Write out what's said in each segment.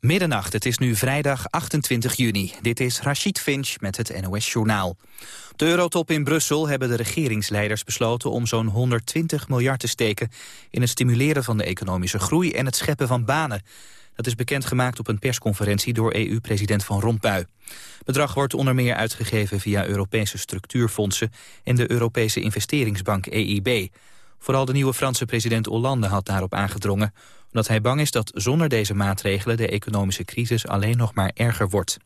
Middernacht, het is nu vrijdag 28 juni. Dit is Rachid Finch met het NOS Journaal. De Eurotop in Brussel hebben de regeringsleiders besloten... om zo'n 120 miljard te steken in het stimuleren van de economische groei... en het scheppen van banen. Dat is bekendgemaakt op een persconferentie door EU-president Van Rompuy. Bedrag wordt onder meer uitgegeven via Europese structuurfondsen... en de Europese investeringsbank EIB. Vooral de nieuwe Franse president Hollande had daarop aangedrongen omdat hij bang is dat zonder deze maatregelen de economische crisis alleen nog maar erger wordt.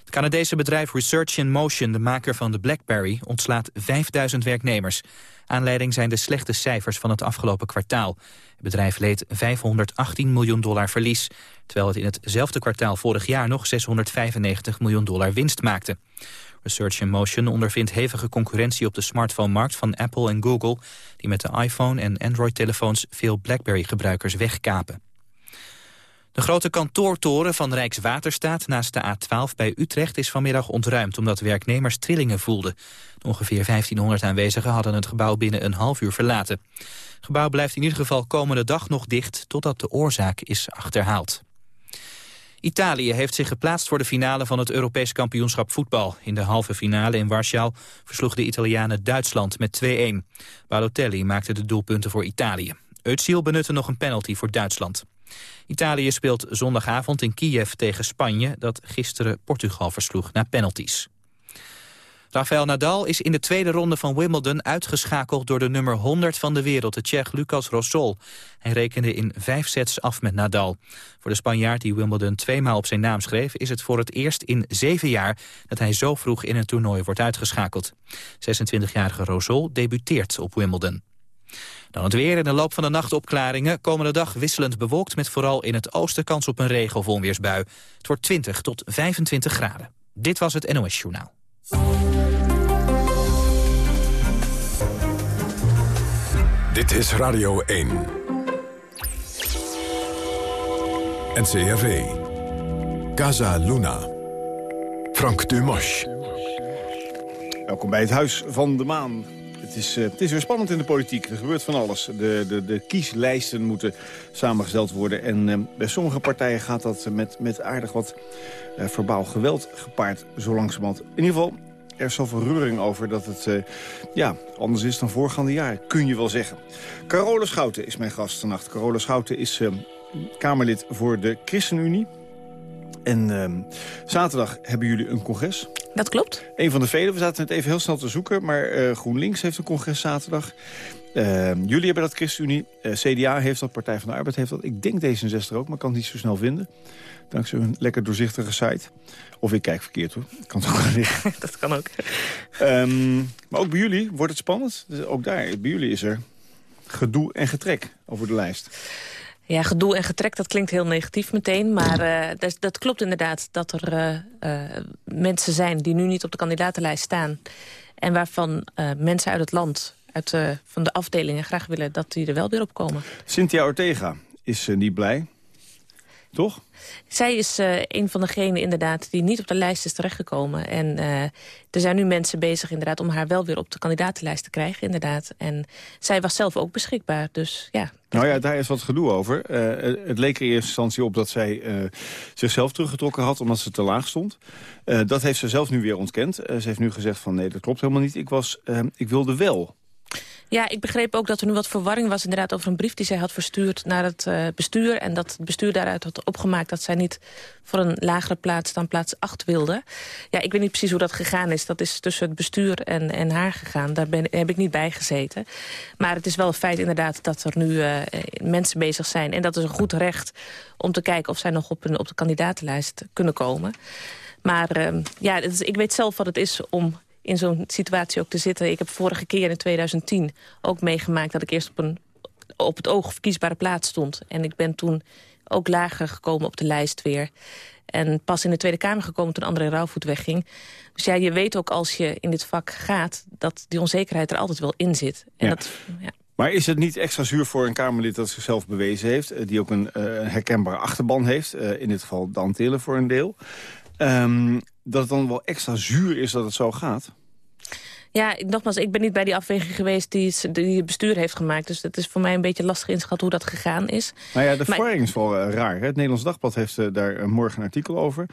Het Canadese bedrijf Research in Motion, de maker van de BlackBerry, ontslaat 5000 werknemers. Aanleiding zijn de slechte cijfers van het afgelopen kwartaal. Het bedrijf leed 518 miljoen dollar verlies, terwijl het in hetzelfde kwartaal vorig jaar nog 695 miljoen dollar winst maakte. Research in Motion ondervindt hevige concurrentie op de smartphone-markt van Apple en Google... die met de iPhone- en Android-telefoons veel BlackBerry-gebruikers wegkapen. De grote kantoortoren van Rijkswaterstaat naast de A12 bij Utrecht is vanmiddag ontruimd omdat werknemers trillingen voelden. ongeveer 1500 aanwezigen hadden het gebouw binnen een half uur verlaten. Het gebouw blijft in ieder geval komende dag nog dicht totdat de oorzaak is achterhaald. Italië heeft zich geplaatst voor de finale van het Europees kampioenschap voetbal. In de halve finale in Warschau versloeg de Italianen Duitsland met 2-1. Balotelli maakte de doelpunten voor Italië. Özil benutte nog een penalty voor Duitsland. Italië speelt zondagavond in Kiev tegen Spanje... dat gisteren Portugal versloeg naar penalties. Rafael Nadal is in de tweede ronde van Wimbledon uitgeschakeld door de nummer 100 van de wereld, de Tsjech Lucas Rosol. Hij rekende in vijf sets af met Nadal. Voor de Spanjaard die Wimbledon tweemaal op zijn naam schreef, is het voor het eerst in zeven jaar dat hij zo vroeg in een toernooi wordt uitgeschakeld. 26-jarige Rosol debuteert op Wimbledon. Dan het weer in de loop van de nacht opklaringen. Komende dag wisselend bewolkt met vooral in het oosten kans op een regen- of onweersbui. Het wordt 20 tot 25 graden. Dit was het NOS Journaal. Dit is Radio 1. NCRV. Casa Luna. Frank Dumas. Welkom bij het Huis van de Maan. Het is, uh, het is weer spannend in de politiek. Er gebeurt van alles. De, de, de kieslijsten moeten samengesteld worden. En uh, bij sommige partijen gaat dat met, met aardig wat uh, verbaal geweld gepaard. Zo langzamerhand. In ieder geval, er is zoveel reuring over dat het ja, anders is dan voorgaande jaren. Kun je wel zeggen. Carole Schouten is mijn gast vannacht. Carole Schouten is Kamerlid voor de ChristenUnie. En ehm, zaterdag hebben jullie een congres. Dat klopt. Een van de vele. We zaten het even heel snel te zoeken. Maar uh, GroenLinks heeft een congres zaterdag. Uh, jullie hebben dat ChristenUnie. Uh, CDA heeft dat, Partij van de Arbeid heeft dat. Ik denk D66 ook, maar kan het niet zo snel vinden. Dankzij een lekker doorzichtige site. Of ik kijk verkeerd hoor. Kan het ook wel liggen. dat kan ook. Um, maar ook bij jullie wordt het spannend. Dus ook daar, bij jullie is er gedoe en getrek over de lijst. Ja, gedoe en getrek, dat klinkt heel negatief meteen. Maar uh, dat, dat, klopt inderdaad dat er uh, uh, mensen zijn die nu niet op de kandidatenlijst staan. En waarvan mensen uit het land, uit, van de afdelingen, graag willen dat die er wel weer op komen. Cynthia Ortega is niet blij. Toch? Zij is uh, een van degenen inderdaad die niet op de lijst is terechtgekomen. En uh, er zijn nu mensen bezig inderdaad om haar wel weer op de kandidatenlijst te krijgen. Inderdaad. En zij was zelf ook beschikbaar. Dus ja. Nou ja, daar is wat gedoe over. Uh, het leek er in eerste instantie op dat zij zichzelf teruggetrokken had omdat ze te laag stond. dat heeft ze zelf nu weer ontkend. ze heeft nu gezegd van nee, dat klopt helemaal niet. Ik, was, ik wilde wel. Ja, ik begreep ook dat er nu wat verwarring was inderdaad over een brief die zij had verstuurd naar het uh, bestuur. En dat het bestuur daaruit had opgemaakt dat zij niet voor een lagere plaats dan plaats 8 wilde. Ja, ik weet niet precies hoe dat gegaan is. Dat is tussen het bestuur en, en haar gegaan. Daar ben, heb ik niet bij gezeten. Maar het is wel een feit inderdaad dat er nu uh, mensen bezig zijn. En dat is een goed recht om te kijken of zij nog op, een, op de kandidatenlijst kunnen komen. Maar uh, ja, ik weet zelf wat het is om in zo'n situatie ook te zitten. Ik heb vorige keer in 2010 ook meegemaakt dat ik eerst op, een, op het oog verkiesbare plaats stond. En ik ben toen ook lager gekomen op de lijst weer. En pas in de Tweede Kamer gekomen toen André Rauwvoet wegging. Dus ja, je weet ook als je in dit vak gaat... dat die onzekerheid er altijd wel in zit. En ja. Dat, ja. Maar is het niet extra zuur voor een Kamerlid dat zichzelf bewezen heeft... Eh, die ook een uh, herkenbare achterban heeft, uh, in dit geval Dan Tillen voor een deel... Um, dat het dan wel extra zuur is dat het zo gaat? Ja, nogmaals, ik ben niet bij die afweging geweest die, die het bestuur heeft gemaakt. Dus het is voor mij een beetje lastig inschat hoe dat gegaan is. Nou ja, de verwarring is wel uh, raar. Hè? Het Nederlands Dagblad heeft uh, daar morgen een artikel over.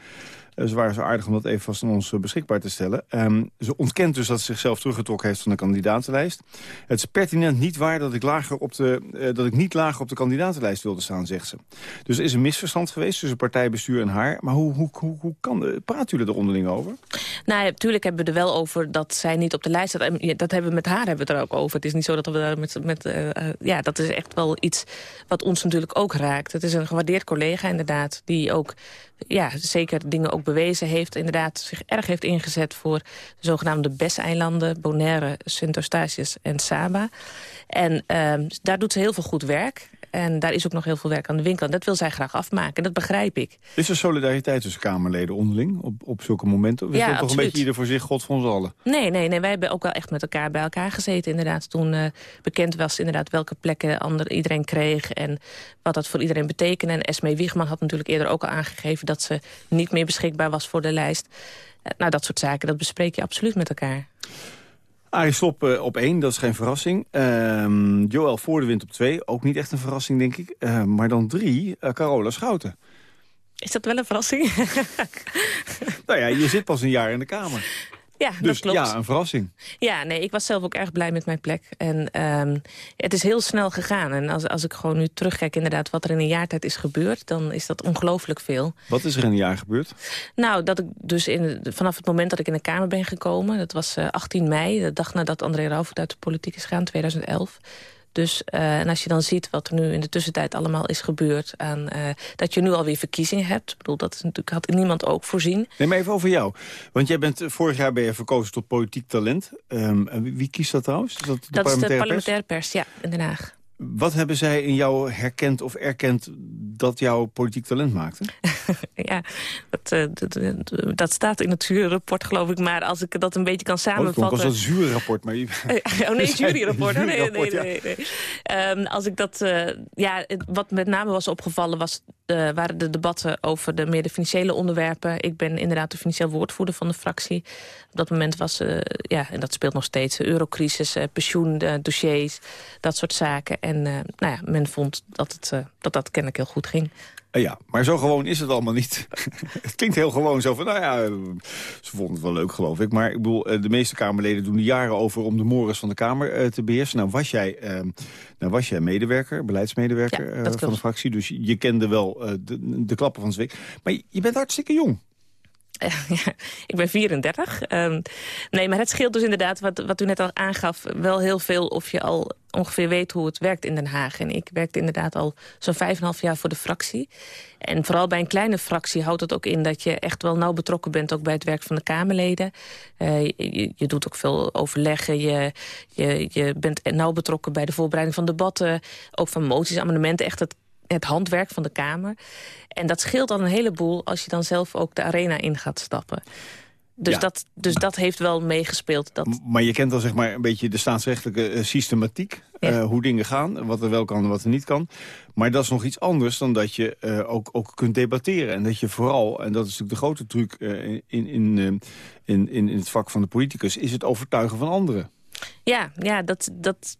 Uh, ze waren zo aardig om dat even vast aan ons beschikbaar te stellen. Um, ze ontkent dus dat ze zichzelf teruggetrokken heeft van de kandidatenlijst. Het is pertinent niet waar dat ik, lager op de, uh, dat ik niet lager op de kandidatenlijst wilde staan, zegt ze. Dus er is een misverstand geweest tussen partijbestuur en haar. Maar hoe, hoe, hoe, hoe kan, praat jullie er onderling over? Nou, natuurlijk hebben we er wel over dat zij niet op de lijst staat. Dat hebben we met haar hebben we er ook over. Het is niet zo dat we daar met... met ja, dat is echt wel iets wat ons natuurlijk ook raakt. Het is een gewaardeerd collega inderdaad, die ook ja, zeker dingen ook bewezen heeft. Inderdaad zich erg heeft ingezet voor de zogenaamde BES-eilanden. Bonaire, Sint-Eustatius en Saba. En uh, daar doet ze heel veel goed werk. En daar is ook nog heel veel werk aan de winkel. En dat wil zij graag afmaken. Dat begrijp ik. Is er solidariteit tussen Kamerleden onderling op, op zulke momenten? Of is ja, toch een beetje ieder voor zich, God van ons allen? Nee, nee, nee, wij hebben ook wel echt met elkaar bij elkaar gezeten. Inderdaad, toen uh, bekend was inderdaad welke plekken ander, iedereen kreeg... en wat dat voor iedereen betekende. En Esme Wiegman had natuurlijk eerder ook al aangegeven... dat ze niet meer beschikbaar was voor de lijst. Uh, nou, dat soort zaken, dat bespreek je absoluut met elkaar. Arie Slob uh, op één, dat is geen verrassing. Uh, Joël Voordewind op twee, ook niet echt een verrassing, denk ik. Uh, maar dan drie, uh, Carola Schouten. Is dat wel een verrassing? nou ja, je zit pas een jaar in de Kamer. Ja, dus, dat klopt. ja, een verrassing. Ja, nee, ik was zelf ook erg blij met mijn plek. En um, het is heel snel gegaan. En als, als ik gewoon nu terugkijk inderdaad wat er in een jaar tijd is gebeurd... dan is dat ongelooflijk veel. Wat is er in een jaar gebeurd? Nou, dat ik dus in, vanaf het moment dat ik in de Kamer ben gekomen... dat was uh, 18 mei, de dag nadat André Rauwvoet uit de politiek is gegaan, 2011... Dus, uh, en als je dan ziet wat er nu in de tussentijd allemaal is gebeurd... Aan, uh, dat je nu alweer verkiezingen hebt. Ik bedoel, dat is natuurlijk, had niemand ook voorzien. Neem maar even over jou. Want jij bent, vorig jaar ben je verkozen tot politiek talent. Um, wie, wie, kiest dat trouwens? Is dat de dat is de parlementaire pers? pers, ja, in Den Haag. Wat hebben zij in jou herkend of erkend dat jouw politiek talent maakte? ja, dat, uh, dat, dat, staat in het juryrapport, geloof ik. Maar als ik dat een beetje kan samenvatten... Oh, was dat juryrapport? Maar je... oh nee, juryrapport. Nee, nee, nee. nee. Um, als ik dat... Uh, ja, wat met name was opgevallen was, uh, waren de debatten over de meer de financiële onderwerpen. Ik ben inderdaad de financieel woordvoerder van de fractie. Op dat moment was, ja, en dat speelt nog steeds, eurocrisis, pensioendossiers, dat soort zaken. En uh, nou ja, men vond dat, het, uh, dat dat kennelijk heel goed ging. Uh, ja, maar zo gewoon is het allemaal niet. het klinkt heel gewoon zo van, nou ja, ze vonden het wel leuk geloof ik. Maar ik bedoel, de meeste Kamerleden doen er jaren over om de mores van de Kamer te beheersen. Nou was jij, nou was jij medewerker, beleidsmedewerker ja, van de fractie. Dus je kende wel de, de klappen van Zwik. Maar je bent hartstikke jong. Ik ben 34. Um, nee, maar het scheelt dus inderdaad, wat, wat u net al aangaf... wel heel veel of je al ongeveer weet hoe het werkt in Den Haag. En ik werkte inderdaad al zo'n vijf en half jaar voor de fractie. En vooral bij een kleine fractie houdt het ook in... dat je echt wel nauw betrokken bent ook bij het werk van de Kamerleden. Uh, je, je, doet ook veel overleggen. Je, je, je bent nauw betrokken bij de voorbereiding van debatten. Ook van moties, amendementen. Echt het het handwerk van de Kamer. En dat scheelt dan een heleboel als je dan zelf ook de arena in gaat stappen. Dus, ja. dat, dus dat heeft wel meegespeeld. Dat... Maar je kent dan zeg maar een beetje de staatsrechtelijke uh, systematiek. Ja. Uh, hoe dingen gaan, wat er wel kan en wat er niet kan. Maar dat is nog iets anders dan dat je uh, ook, ook kunt debatteren. En dat je vooral, en dat is natuurlijk de grote truc in, in, in, in, in het vak van de politicus... is het overtuigen van anderen. Ja, ja dat, dat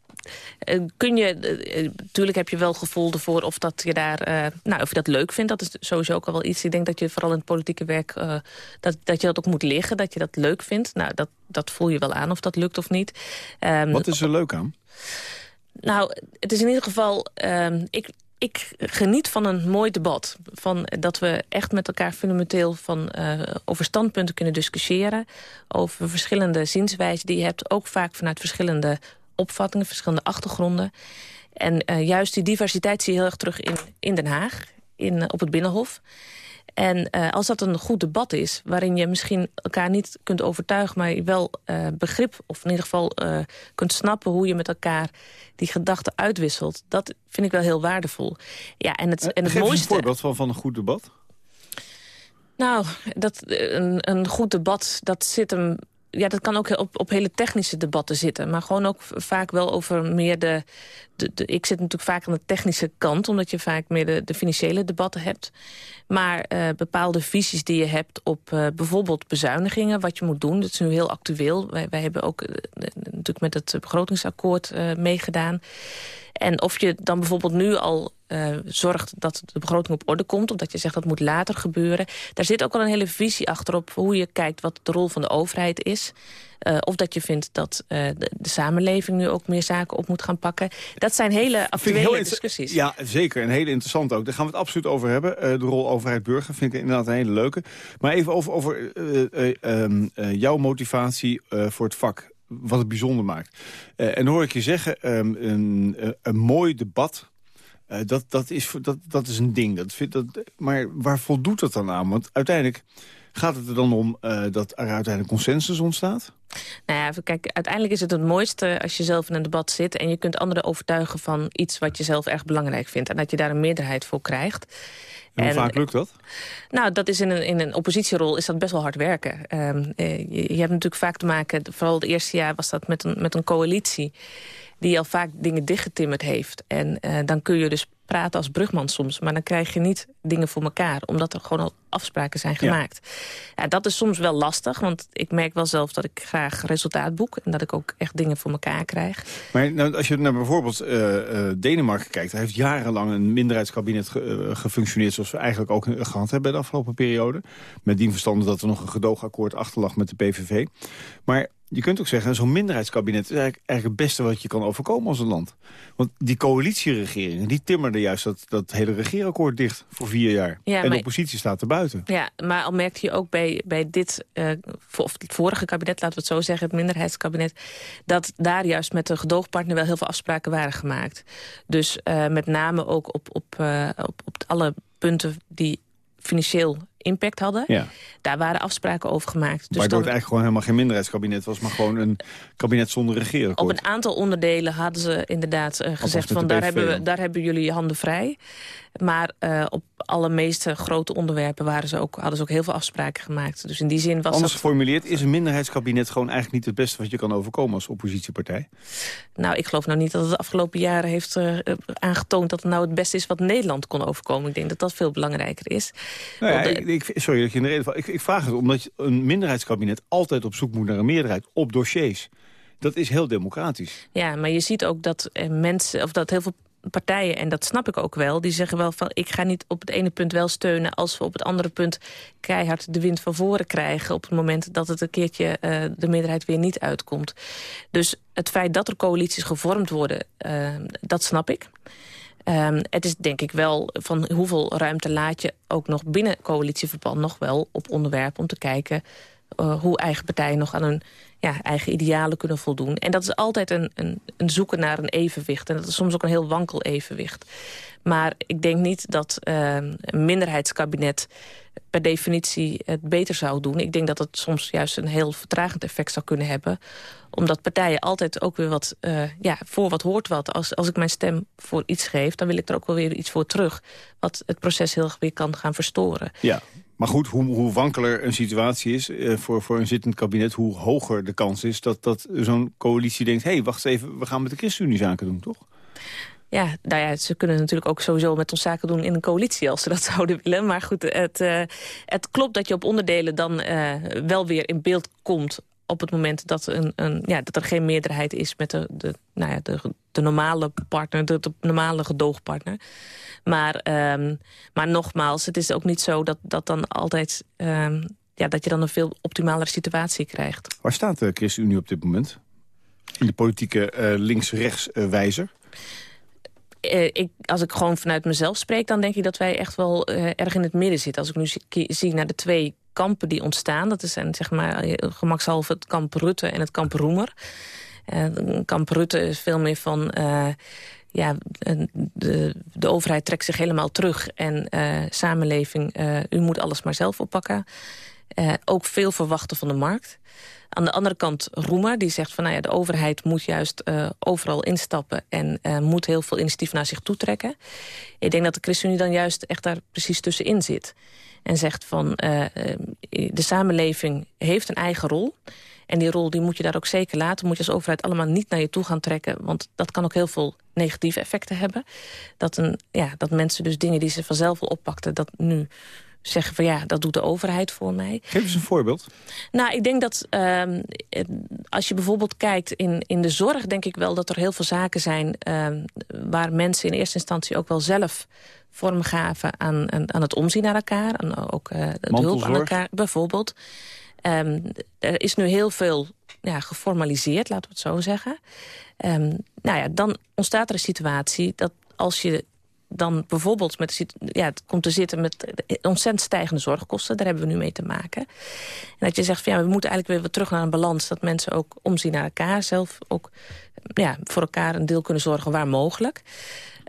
uh, kun je... Uh, natuurlijk heb je wel gevoel ervoor of, dat je daar, uh, nou, of je dat leuk vindt. Dat is sowieso ook al wel iets. Ik denk dat je vooral in het politieke werk... dat, dat je dat ook moet liggen, dat je dat leuk vindt. Nou, dat, dat voel je wel aan of dat lukt of niet. Um, Wat is er leuk aan? Nou, het is in ieder geval... Um, ik, ik geniet van een mooi debat. Van dat we echt met elkaar fundamenteel van, uh, over standpunten kunnen discussiëren. Over verschillende zienswijzen die je hebt. Ook vaak vanuit verschillende opvattingen, verschillende achtergronden. En uh, juist die diversiteit zie je heel erg terug in, in Den Haag, in, op het Binnenhof. En uh, als dat een goed debat is, waarin je misschien elkaar niet kunt overtuigen... maar je wel uh, begrip, of in ieder geval uh, kunt snappen hoe je met elkaar die gedachten uitwisselt... dat vind ik wel heel waardevol. Ja, en het, en het Geef mooiste... een voorbeeld van, van een goed debat. Nou, dat, een, een goed debat, dat zit hem ja, dat kan ook op, op hele technische debatten zitten. Maar gewoon ook vaak wel over meer de, de, de, Ik zit natuurlijk vaak aan de technische kant... omdat je vaak meer de, de financiële debatten hebt. Maar uh, bepaalde visies die je hebt op uh, bijvoorbeeld bezuinigingen... wat je moet doen, dat is nu heel actueel. Wij, wij hebben ook uh, natuurlijk met het begrotingsakkoord meegedaan. En of je dan bijvoorbeeld nu al uh, zorgt dat de begroting op orde komt... omdat je zegt dat moet later gebeuren. Daar zit ook al een hele visie achterop hoe je kijkt... wat de rol van de overheid is. Uh, of dat je vindt dat uh, de, de, samenleving nu ook meer zaken op moet gaan pakken. Dat zijn hele actuele discussies. Ja, zeker. En hele interessant ook. Daar gaan we het absoluut over hebben. Uh, de rol overheid-burger vind ik inderdaad een hele leuke. Maar even over, over um, jouw motivatie voor het vak wat het bijzonder maakt. En hoor ik je zeggen, um, een, een mooi debat uh, dat, dat, is, dat, dat is een ding. Dat vind, dat, maar waar voldoet dat dan aan? Want uiteindelijk gaat het er dan om uh, dat er uiteindelijk consensus ontstaat? Nou ja, kijk, uiteindelijk is het het mooiste als je zelf in een debat zit... en je kunt anderen overtuigen van iets wat je zelf erg belangrijk vindt... en dat je daar een meerderheid voor krijgt. En hoe vaak lukt dat? Nou, dat is in een, in een oppositierol is dat best wel hard werken. Um, je, je, hebt natuurlijk vaak te maken, vooral het eerste jaar was dat met een, met een coalitie die al vaak dingen dichtgetimmerd heeft. En uh, dan kun je dus praten als brugman soms. Maar dan krijg je niet dingen voor elkaar. Omdat er gewoon al afspraken zijn gemaakt. Ja. ja. dat is soms wel lastig. Want ik merk wel zelf dat ik graag resultaat boek. En dat ik ook echt dingen voor elkaar krijg. Maar nou, als je naar bijvoorbeeld uh, uh, Denemarken kijkt. Hij heeft jarenlang een minderheidskabinet ge, uh, gefunctioneerd. Zoals we eigenlijk ook gehad hebben de afgelopen periode. Met die verstande dat er nog een gedoogakkoord achterlag met de PVV. Maar je kunt ook zeggen, zo'n minderheidskabinet is eigenlijk, eigenlijk het beste wat je kan overkomen als een land. Want die coalitieregeringen, die timmerden juist dat, dat hele regeerakkoord dicht voor vier jaar. Ja, en de oppositie staat er buiten. Ja, maar al merkte je ook bij, bij dit, uh, of het vorige kabinet, laten we het zo zeggen, het minderheidskabinet, dat daar juist met de gedoogpartner wel heel veel afspraken waren gemaakt. Dus uh, met name ook op, op, uh, op, op alle punten die financieel impact hadden. Ja. Daar waren afspraken over gemaakt. Dus Waardoor het eigenlijk gewoon helemaal geen minderheidskabinet was... maar gewoon een kabinet zonder regering. Op een aantal onderdelen hadden ze inderdaad uh, gezegd... van daar hebben, we, daar hebben jullie je handen vrij. Maar uh, op alle meeste grote onderwerpen waren ze ook, hadden ze ook heel veel afspraken gemaakt. Dus in die zin was Anders dat... geformuleerd, is een minderheidskabinet gewoon eigenlijk niet het beste... wat je kan overkomen als oppositiepartij? Nou, ik geloof nou niet dat het de afgelopen jaren heeft uh, aangetoond... dat het nou het beste is wat Nederland kon overkomen. Ik denk dat dat veel belangrijker is. Nou ja, de... ik, sorry dat je in de reden ik, ik vraag het omdat een minderheidskabinet altijd op zoek moet naar een meerderheid op dossiers. Dat is heel democratisch. Ja, maar je ziet ook dat eh, mensen, of dat heel veel partijen, en dat snap ik ook wel... die zeggen wel van, ik ga niet op het ene punt wel steunen... als we op het andere punt keihard de wind van voren krijgen... op het moment dat het een keertje uh, de meerderheid weer niet uitkomt. Dus het feit dat er coalities gevormd worden, uh, dat snap ik. Um, het is denk ik wel van hoeveel ruimte laat je ook nog binnen coalitieverband nog wel op onderwerpen om te kijken uh, hoe eigen partijen nog aan hun ja, eigen idealen kunnen voldoen. En dat is altijd een, een, een, zoeken naar een evenwicht. En dat is soms ook een heel wankel evenwicht. Maar ik denk niet dat uh, een minderheidskabinet per definitie het beter zou doen. Ik denk dat het soms juist een heel vertragend effect zou kunnen hebben. Omdat partijen altijd ook weer wat, uh, ja, voor wat hoort wat. Als, als ik mijn stem voor iets geef, dan wil ik er ook wel weer iets voor terug. Wat het proces heel weer kan gaan verstoren. Ja, maar goed, hoe, hoe wankeler een situatie is uh, voor, voor een zittend kabinet... hoe hoger de kans is dat, dat zo'n coalitie denkt... hé, hey, wacht even, we gaan met de ChristenUnie zaken doen, toch? Ja, nou ja, ze kunnen natuurlijk ook sowieso met ons zaken doen in een coalitie als ze dat zouden willen. Maar goed, het, uh, het klopt dat je op onderdelen dan uh, wel weer in beeld komt op het moment dat, een, een, ja, dat er geen meerderheid is met de, de, nou ja, de, de normale partner, de, de normale gedoogpartner. Maar, um, maar nogmaals, het is ook niet zo dat, dat dan altijd... Um, ja, dat je dan een veel optimalere situatie krijgt. Waar staat de ChristenUnie op dit moment? In de politieke uh, links-rechts uh, wijzer? Uh, ik, als ik gewoon vanuit mezelf spreek, dan denk ik dat wij echt wel uh, erg in het midden zitten. Als ik nu zie, zie naar de twee kampen die ontstaan. Dat zijn zeg maar gemakshalve het kamp Rutte en het kamp Roemer. Uh, kamp Rutte is veel meer van... Uh, ja, de, de overheid trekt zich helemaal terug. En samenleving, u moet alles maar zelf oppakken. ook veel verwachten van de markt. Aan de andere kant Roemer, die zegt van nou ja, de overheid moet juist overal instappen en moet heel veel initiatief naar zich toe trekken. Ik denk dat de ChristenUnie dan juist echt daar precies tussenin zit. En zegt van de samenleving heeft een eigen rol. En die rol die moet je daar ook zeker laten. Moet je als overheid allemaal niet naar je toe gaan trekken. Want dat kan ook heel veel negatieve effecten hebben. Dat, een, ja, dat mensen dus dingen die ze vanzelf al oppakten... dat nu zeggen van ja, dat doet de overheid voor mij. Geef eens een voorbeeld. Nou, ik denk dat uh, als je bijvoorbeeld kijkt in, in de zorg... denk ik wel dat er heel veel zaken zijn... Uh, waar mensen in eerste instantie ook wel zelf vorm gaven aan, aan, aan het omzien naar elkaar. En ook uh, hulp aan elkaar, bijvoorbeeld. Um, er is nu heel veel ja, geformaliseerd, laten we het zo zeggen. Nou ja, dan ontstaat er een situatie dat als je dan bijvoorbeeld met, ja, het komt te zitten met ontzettend stijgende zorgkosten. Daar hebben we nu mee te maken. En dat je zegt, van, ja, we moeten eigenlijk weer wat terug naar een balans. Dat mensen ook omzien naar elkaar. Zelf ook ja, voor elkaar een deel kunnen zorgen waar mogelijk.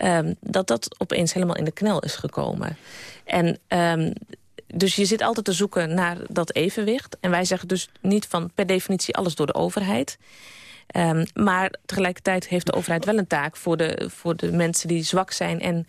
Um, dat dat opeens helemaal in de knel is gekomen. En um, dus je zit altijd te zoeken naar dat evenwicht. En wij zeggen dus niet van per definitie alles door de overheid. Um, maar tegelijkertijd heeft de overheid wel een taak voor de, voor de mensen die zwak zijn... en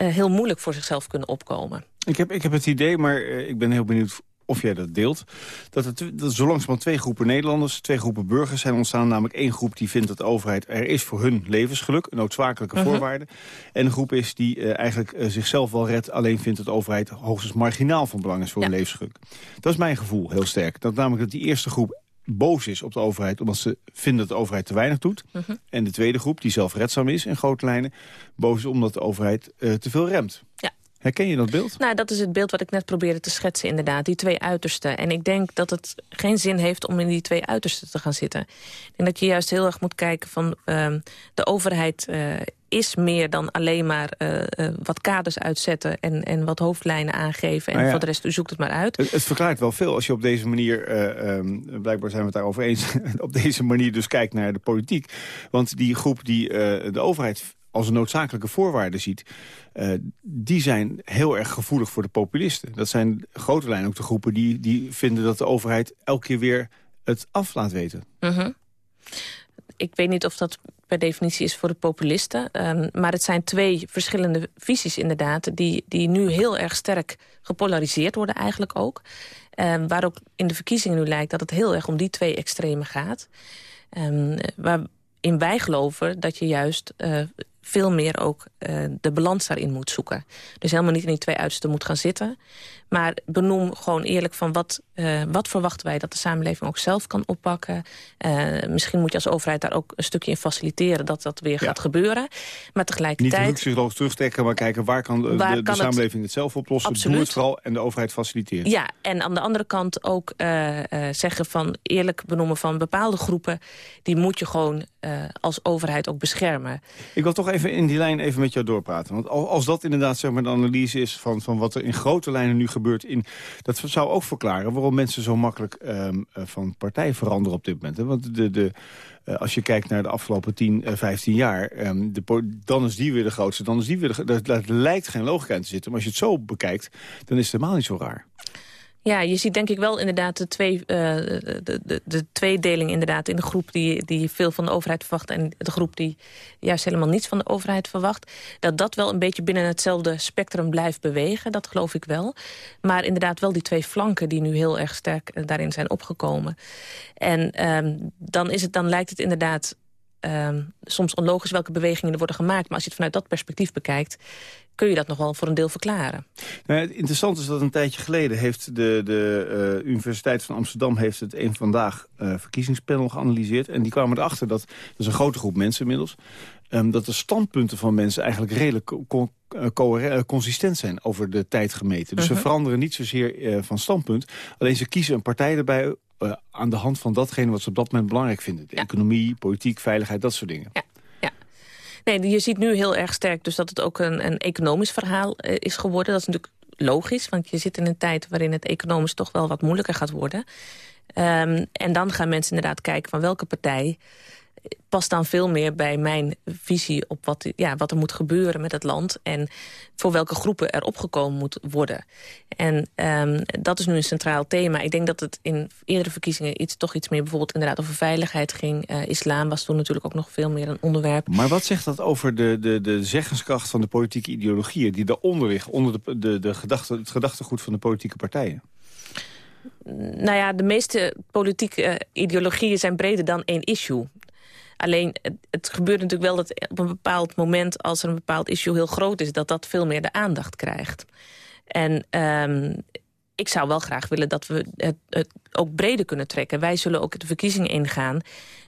uh, heel moeilijk voor zichzelf kunnen opkomen. Ik heb, ik heb het idee, maar uh, ik ben heel benieuwd of jij dat deelt... dat er, dat zo langzamerhand twee groepen Nederlanders, twee groepen burgers zijn ontstaan. Namelijk één groep die vindt dat de overheid er is voor hun levensgeluk. Een noodzakelijke uh. -huh. voorwaarde. En een groep is die uh, eigenlijk uh, zichzelf wel redt. Alleen vindt dat de overheid hoogstens marginaal van belang is voor ja. hun levensgeluk. Dat is mijn gevoel heel sterk. Dat namelijk dat die eerste groep boos is op de overheid... omdat ze vinden dat de overheid te weinig doet. Uh mhm. -huh. En de tweede groep, die zelfredzaam is in grote lijnen... boos is omdat de overheid uh, te veel remt. Ja. Herken je dat beeld? Nou, dat is het beeld wat ik net probeerde te schetsen inderdaad. Die twee uitersten. En ik denk dat het geen zin heeft om in die twee uitersten te gaan zitten. Ik denk dat je juist heel erg moet kijken van... Uh, de overheid uh, is meer dan alleen maar uh, uh, wat kaders uitzetten... En, en wat hoofdlijnen aangeven. En nou ja, voor de rest, u zoekt het maar uit. Het, het, verklaart wel veel als je op deze manier... Um, blijkbaar zijn we het daarover eens... op deze manier dus kijkt naar de politiek. Want die groep die de overheid als een noodzakelijke voorwaarde ziet... Uh, die zijn heel erg gevoelig voor de populisten. Dat zijn grote lijnen ook de groepen die, die vinden dat de overheid elke keer weer het af laat weten. -huh. Ik weet niet of dat per definitie is voor de populisten. Um, maar het zijn twee verschillende visies inderdaad... die, die nu heel erg sterk gepolariseerd worden eigenlijk ook. Um, waar ook in de verkiezingen nu lijkt dat het heel erg om die twee extremen gaat. Um, waarin wij geloven dat je juist uh, veel meer ook uh, de balans daarin moet zoeken. Dus helemaal niet in die twee uitersten moet gaan zitten. Maar benoem gewoon eerlijk van wat, uh, wat verwachten wij dat de samenleving ook zelf kan oppakken. Uh, misschien moet je als overheid daar ook een stukje in faciliteren dat dat weer ja. gaat gebeuren. Maar tegelijkertijd... Niet luxueus terugtrekken, maar kijken waar kan de, waar de, kan de samenleving het, het zelf oplossen. Absoluut. Doe het vooral en de overheid faciliteren. Ja, en aan de andere kant ook zeggen van eerlijk benoemen van bepaalde groepen. Die moet je gewoon als overheid ook beschermen. Ik wil toch even in die lijn even met jou doorpraten. Want als dat inderdaad zeg maar, de analyse is van, van wat er in grote lijnen nu gebeurt... In, dat zou ook verklaren waarom mensen zo makkelijk um, van partij veranderen op dit moment. Hè? Want de, de, uh, als je kijkt naar de afgelopen 10, uh, 15 jaar... Um, de, dan is die weer de grootste, dan is die weer de... Daar lijkt geen logica in te zitten. Maar als je het zo bekijkt, dan is het helemaal niet zo raar. Ja, je ziet denk ik wel inderdaad de, twee, uh, de, de, de tweedeling inderdaad in de groep die, die veel van de overheid verwacht... en de groep die juist helemaal niets van de overheid verwacht. Dat dat wel een beetje binnen hetzelfde spectrum blijft bewegen, dat geloof ik wel. Maar inderdaad wel die twee flanken die nu heel erg sterk uh, daarin zijn opgekomen. En um, dan, is het, dan lijkt het inderdaad um, soms onlogisch welke bewegingen er worden gemaakt. Maar als je het vanuit dat perspectief bekijkt kun je dat nog wel voor een deel verklaren. Nou, het interessante is dat een tijdje geleden heeft de, de uh, Universiteit van Amsterdam... heeft het een vandaag uh, verkiezingspanel geanalyseerd. En die kwamen erachter dat, dat is een grote groep mensen inmiddels... Um, dat de standpunten van mensen eigenlijk redelijk co co consistent zijn over de tijd gemeten. Dus uh -huh. ze mhm. veranderen niet zozeer uh, van standpunt. Alleen ze kiezen een partij erbij uh, aan de hand van datgene wat ze op dat moment belangrijk vinden. De ja. economie, politiek, veiligheid, dat soort dingen. Ja. Nee, je ziet nu heel erg sterk dus dat het ook een, een economisch verhaal uh, is geworden. Dat is natuurlijk logisch, want je zit in een tijd waarin het economisch toch wel wat moeilijker gaat worden. Um, en dan gaan mensen inderdaad kijken van welke partij past dan veel meer bij mijn visie op wat, ja, wat er moet gebeuren met het land... en voor welke groepen er opgekomen moet worden. En um, dat is nu een centraal thema. Ik denk dat het in eerdere verkiezingen iets, toch iets meer... bijvoorbeeld inderdaad over veiligheid ging. Uh, islam was toen natuurlijk ook nog veel meer een onderwerp. Maar wat zegt dat over de, de, de zeggenskracht van de politieke ideologieën... die daaronder liggen, onder de, de, de gedachte, het gedachtegoed van de politieke partijen? Nou ja, de meeste politieke ideologieën zijn breder dan één issue. Alleen, het, gebeurt natuurlijk wel dat op een bepaald moment... als er een bepaald issue heel groot is... dat dat veel meer de aandacht krijgt. En um, ik zou wel graag willen dat we het, het, ook breder kunnen trekken. Wij zullen ook de verkiezingen ingaan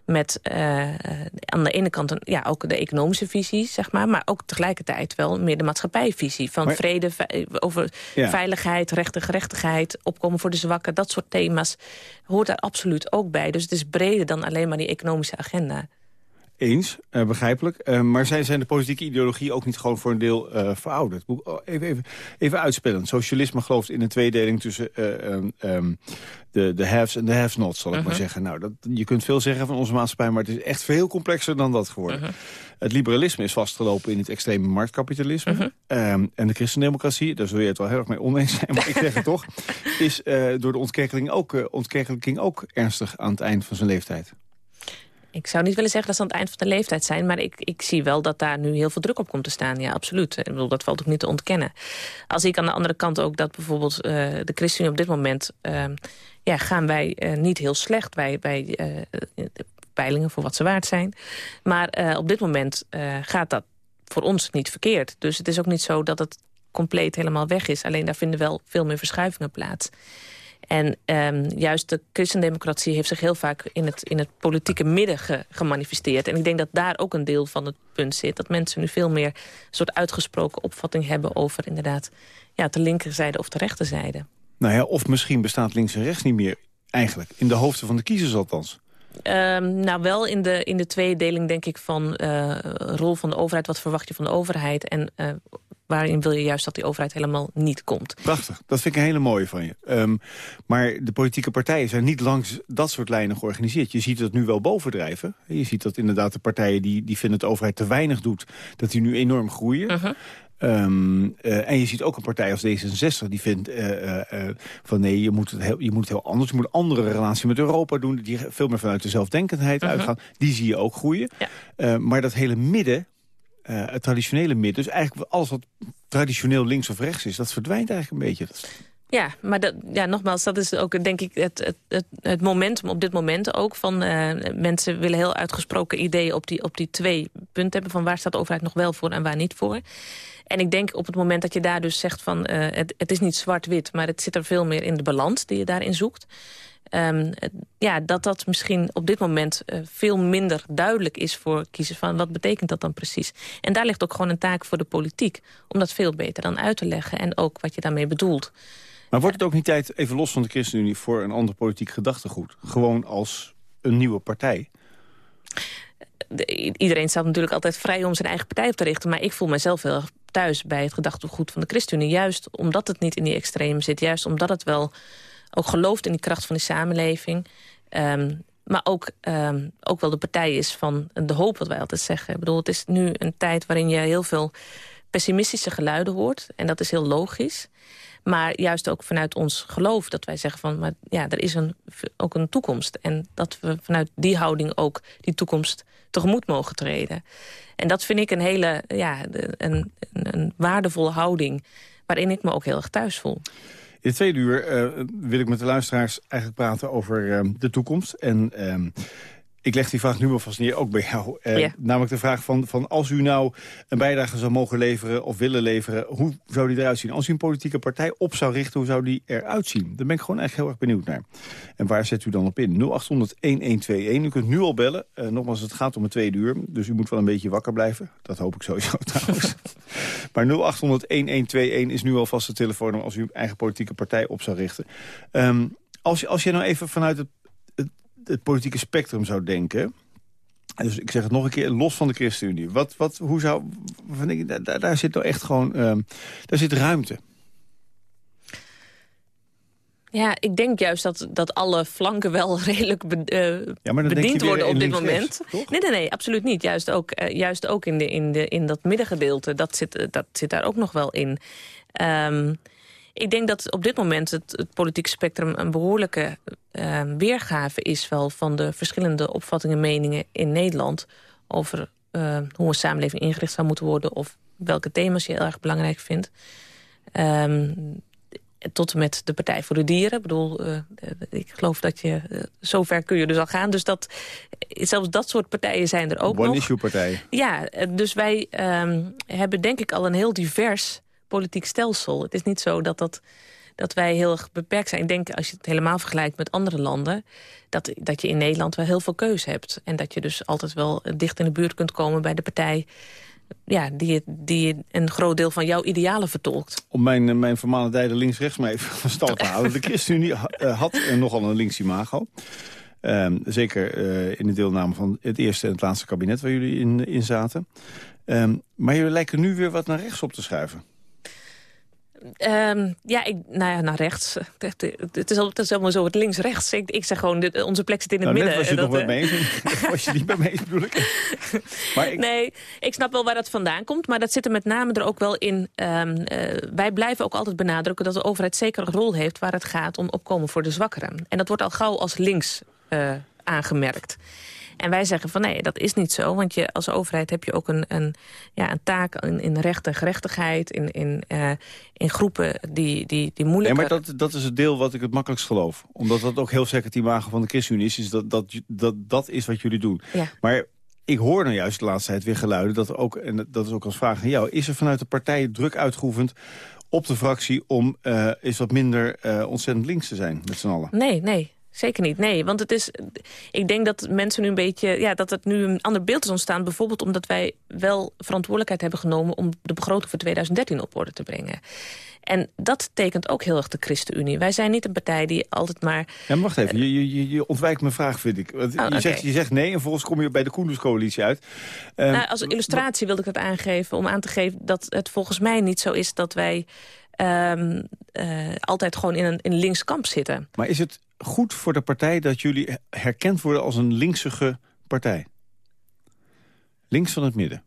met uh, aan de ene kant een, ja, ook de economische visie, zeg maar, maar ook tegelijkertijd wel meer de maatschappijvisie van vrede, over veiligheid, rechten, gerechtigheid, opkomen voor de zwakken, dat soort thema's hoort daar absoluut ook bij. Dus het is breder dan alleen maar die economische agenda. Eens, uh, begrijpelijk. Uh, maar zijn, zijn de politieke ideologie ook niet gewoon voor een deel uh, verouderd? Even, even, even uitspellen. Socialisme gelooft in een tweedeling tussen um, um, de, de haves en de have-nots, zal ik -huh. maar mhm. zeggen. Nou, dat, je kunt veel zeggen van onze maatschappij, maar het is echt veel complexer dan dat geworden. -huh. Het liberalisme is vastgelopen in het extreme marktkapitalisme. -huh. um, en de christendemocratie, daar zul je het wel heel erg mee oneens zijn, maar ik zeg het toch, is door de ontkerkeling ook, ontkerkeling ook ernstig aan het eind van zijn leeftijd. Ik zou niet willen zeggen dat ze aan het eind van de leeftijd zijn... maar ik, ik zie wel dat daar nu heel veel druk op komt te staan. Ja, absoluut. Ik bedoel, dat valt ook niet te ontkennen. Als ik aan de andere kant ook dat bijvoorbeeld uh, de ChristenUnie op dit moment... Uh, ja, gaan wij uh, niet heel slecht bij, bij peilingen voor wat ze waard zijn. Maar op dit moment gaat dat voor ons niet verkeerd. Dus het is ook niet zo dat het compleet helemaal weg is. Alleen daar vinden wel veel meer verschuivingen plaats. En um, juist de christendemocratie heeft zich heel vaak in het, in het politieke midden ge, gemanifesteerd. En ik denk dat daar ook een deel van het punt zit. Dat mensen nu veel meer een soort uitgesproken opvatting hebben over inderdaad ja, de linkerzijde of de rechterzijde. Nou ja, of misschien bestaat links en rechts niet meer eigenlijk. In de hoofden van de kiezers althans. Um, nou, wel in de, in de tweedeling denk ik van uh, rol van de overheid. Wat verwacht je van de overheid? En uh, waarin wil je juist dat die overheid helemaal niet komt. Prachtig, dat vind ik een hele mooie van je. Um, maar de politieke partijen zijn niet langs dat soort lijnen georganiseerd. Je ziet het nu wel bovendrijven. Je ziet dat inderdaad de partijen die, die vinden dat de overheid te weinig doet... dat die nu enorm groeien. Uh -huh. Um, uh, en je ziet ook een partij als D66 die vindt uh, uh, van nee, je moet, het heel, je moet het heel anders. Je moet een andere relatie met Europa doen. Die veel meer vanuit de zelfdenkendheid -huh. uitgaan. Die zie je ook groeien. Ja. maar dat hele midden, uh, het traditionele midden... dus eigenlijk alles wat traditioneel links of rechts is... dat verdwijnt eigenlijk een beetje. Ja, maar dat, ja, nogmaals, dat is ook denk ik het, het, het, momentum op dit moment ook. Van uh, mensen willen heel uitgesproken ideeën op die, op die twee punten hebben. Van waar staat de overheid nog wel voor en waar niet voor. En ik denk op het moment dat je daar dus zegt van... Uh, het, het is niet zwart-wit, maar het zit er veel meer in de balans die je daarin zoekt. Um, ja, dat dat misschien op dit moment uh, veel minder duidelijk is voor kiezers van wat betekent dat dan precies. En daar ligt ook gewoon een taak voor de politiek om dat veel beter dan uit te leggen en ook wat je daarmee bedoelt. Maar wordt het ook niet tijd, even los van de ChristenUnie, voor een ander politiek gedachtegoed? Gewoon als een nieuwe partij? De, iedereen staat natuurlijk altijd vrij om zijn eigen partij op te richten, maar ik voel mezelf heel erg thuis bij het gedachtegoed van de ChristenUnie. Juist omdat het niet in die extreem zit, juist omdat het wel ook gelooft in die kracht van die samenleving. Um, maar ook, um, ook wel de partij is van de hoop, wat wij altijd zeggen. Ik bedoel, het is nu een tijd waarin je heel veel pessimistische geluiden hoort. En dat is heel logisch. Maar juist ook vanuit ons geloof dat wij zeggen van... maar ja, er is een, ook een toekomst. En dat we vanuit die houding ook die toekomst tegemoet mogen treden. En dat vind ik een hele ja, een, een, een waardevolle houding... waarin ik me ook heel erg thuis voel. In het tweede uur uh, wil ik met de luisteraars eigenlijk praten over uh, de toekomst. En uh, ik leg die vraag nu alvast neer, ook bij jou. Ja. Namelijk de vraag van, van als u nou een bijdrage zou mogen leveren of willen leveren... hoe zou die eruit zien? Als u een politieke partij op zou richten, hoe zou die eruit zien? Daar ben ik gewoon echt heel erg benieuwd naar. En waar zet u dan op in? 0800-1121. U kunt nu al bellen. Uh, nogmaals, het gaat om een tweede uur, dus u moet wel een beetje wakker blijven. Dat hoop ik sowieso trouwens. maar 0800-1121 is nu alvast de telefoon als u uw eigen politieke partij op zou richten. Um, als, als je nou even vanuit het het politieke spectrum zou denken... Dus ik zeg het nog een keer, los van de ChristenUnie. Wat, wat, hoe zou, vind ik, daar, daar zit nou echt gewoon, uh, daar zit ruimte. Ja, ik denk juist dat, dat alle flanken wel redelijk bediend worden op dit moment. nee, nee, nee, absoluut niet. Juist ook, juist ook in, de, in, de, in dat middengedeelte, dat zit, dat zit daar ook nog wel in. Um, ik denk dat op dit moment het, het politieke spectrum een behoorlijke uh, weergave is wel van de verschillende opvattingen en meningen in Nederland over uh, hoe een samenleving ingericht zou moeten worden of welke thema's je heel erg belangrijk vindt. Um, tot en met de Partij voor de Dieren. Ik bedoel, uh, ik geloof dat je... Uh, zover kun je dus al gaan. Dus dat, zelfs dat soort partijen zijn er ook One nog. issue partijen. Ja, dus wij um, hebben denk ik al een heel divers politiek stelsel. Het is niet zo dat, dat, dat wij heel erg beperkt zijn. Ik denk, als je het helemaal vergelijkt met andere landen... Dat, dat je in Nederland wel heel veel keuze hebt. En dat je dus altijd wel dicht in de buurt kunt komen bij de partij... Ja, die, die een groot deel van jouw idealen vertolkt. Om mijn, mijn vermalendijde links-rechts maar even van stal te houden. De ChristenUnie eh, had nogal een links imago. Uh, zeker uh, in de deelname van het eerste en het laatste kabinet waar jullie in, in zaten. Um, maar jullie lijken nu weer wat naar rechts op te schuiven. Um, ja, ik, nou ja, naar rechts. Het is, al, het is helemaal zo het links-rechts. Ik, ik zeg gewoon, onze plek zit in het nou, midden. was je nog me eens. was je niet bij me eens, bedoel ik. Maar ik... Nee, ik snap wel waar dat vandaan komt. Maar dat zit er met name er ook wel in. Um, uh, wij blijven ook altijd benadrukken dat de overheid zeker een rol heeft... waar het gaat om opkomen voor de zwakkeren. En dat wordt al gauw als links uh, aangemerkt. En wij zeggen van nee, dat is niet zo. Want je, als overheid heb je ook een, een, ja, een taak in, in recht en gerechtigheid... in, in, uh, in groepen die, die, die moeilijk... Nee, maar dat, dat is het deel wat ik het makkelijkst geloof. Omdat dat ook heel zeker het imago van de ChristenUnie is. is dat, dat, dat, dat is wat jullie doen. Ja. Maar ik hoor nou juist de laatste tijd weer geluiden... dat er ook, en dat is ook als vraag aan jou... is er vanuit de partij druk uitgeoefend op de fractie... om uh, eens wat minder uh, ontzettend links te zijn met z'n allen? Nee, nee. Zeker niet, nee. Want het is, ik denk dat mensen nu een beetje, ja, dat het nu een ander beeld is ontstaan. Bijvoorbeeld omdat wij wel verantwoordelijkheid hebben genomen om de begroting voor 2013 op orde te brengen. En dat tekent ook heel erg de ChristenUnie. Wij zijn niet een partij die altijd maar... Ja, maar wacht even, je, je, je ontwijkt mijn vraag, vind ik. Want Oh, je, zegt, je zegt nee en volgens kom je bij de Koenderscoalitie uit. Um, Nou, als illustratie wilde ik dat aangeven om aan te geven dat het volgens mij niet zo is dat wij um, uh, altijd gewoon in een in links kamp zitten. Maar is het goed voor de partij dat jullie herkend worden als een linksige partij? Links van het midden.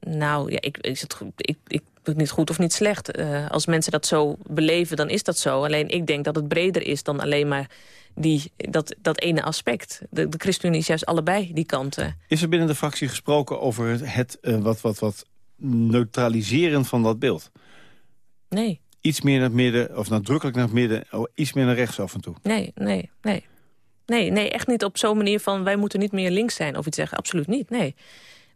Nou, ja, ik, is het, ik, ik niet goed of niet slecht. Uh, als mensen dat zo beleven, dan is dat zo. Alleen ik denk dat het breder is dan alleen maar die, dat, dat ene aspect. De, de ChristenUnie is juist allebei die kanten. Is er binnen de fractie gesproken over het, het uh, wat, wat, wat neutraliseren van dat beeld? Nee, Iets meer naar het midden, of nadrukkelijk naar het midden, oh, iets meer naar rechts af en toe. nee, nee, nee. Nee, nee, echt niet op zo'n manier van... wij moeten niet meer links zijn of iets zeggen. Absoluut niet, nee.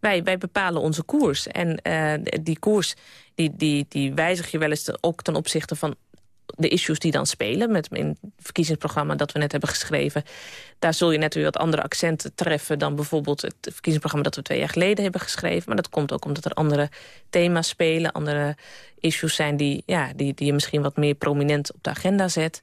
Wij, wij bepalen onze koers. En uh, die koers die, die, die wijzig je wel eens ook ten opzichte van de issues die dan spelen. Met in het verkiezingsprogramma dat we net hebben geschreven. Daar zul je net weer wat andere accenten treffen... dan bijvoorbeeld het verkiezingsprogramma dat we twee jaar geleden hebben geschreven. Maar dat komt ook omdat er andere thema's spelen. Andere issues zijn die, ja, die, die je misschien wat meer prominent op de agenda zet.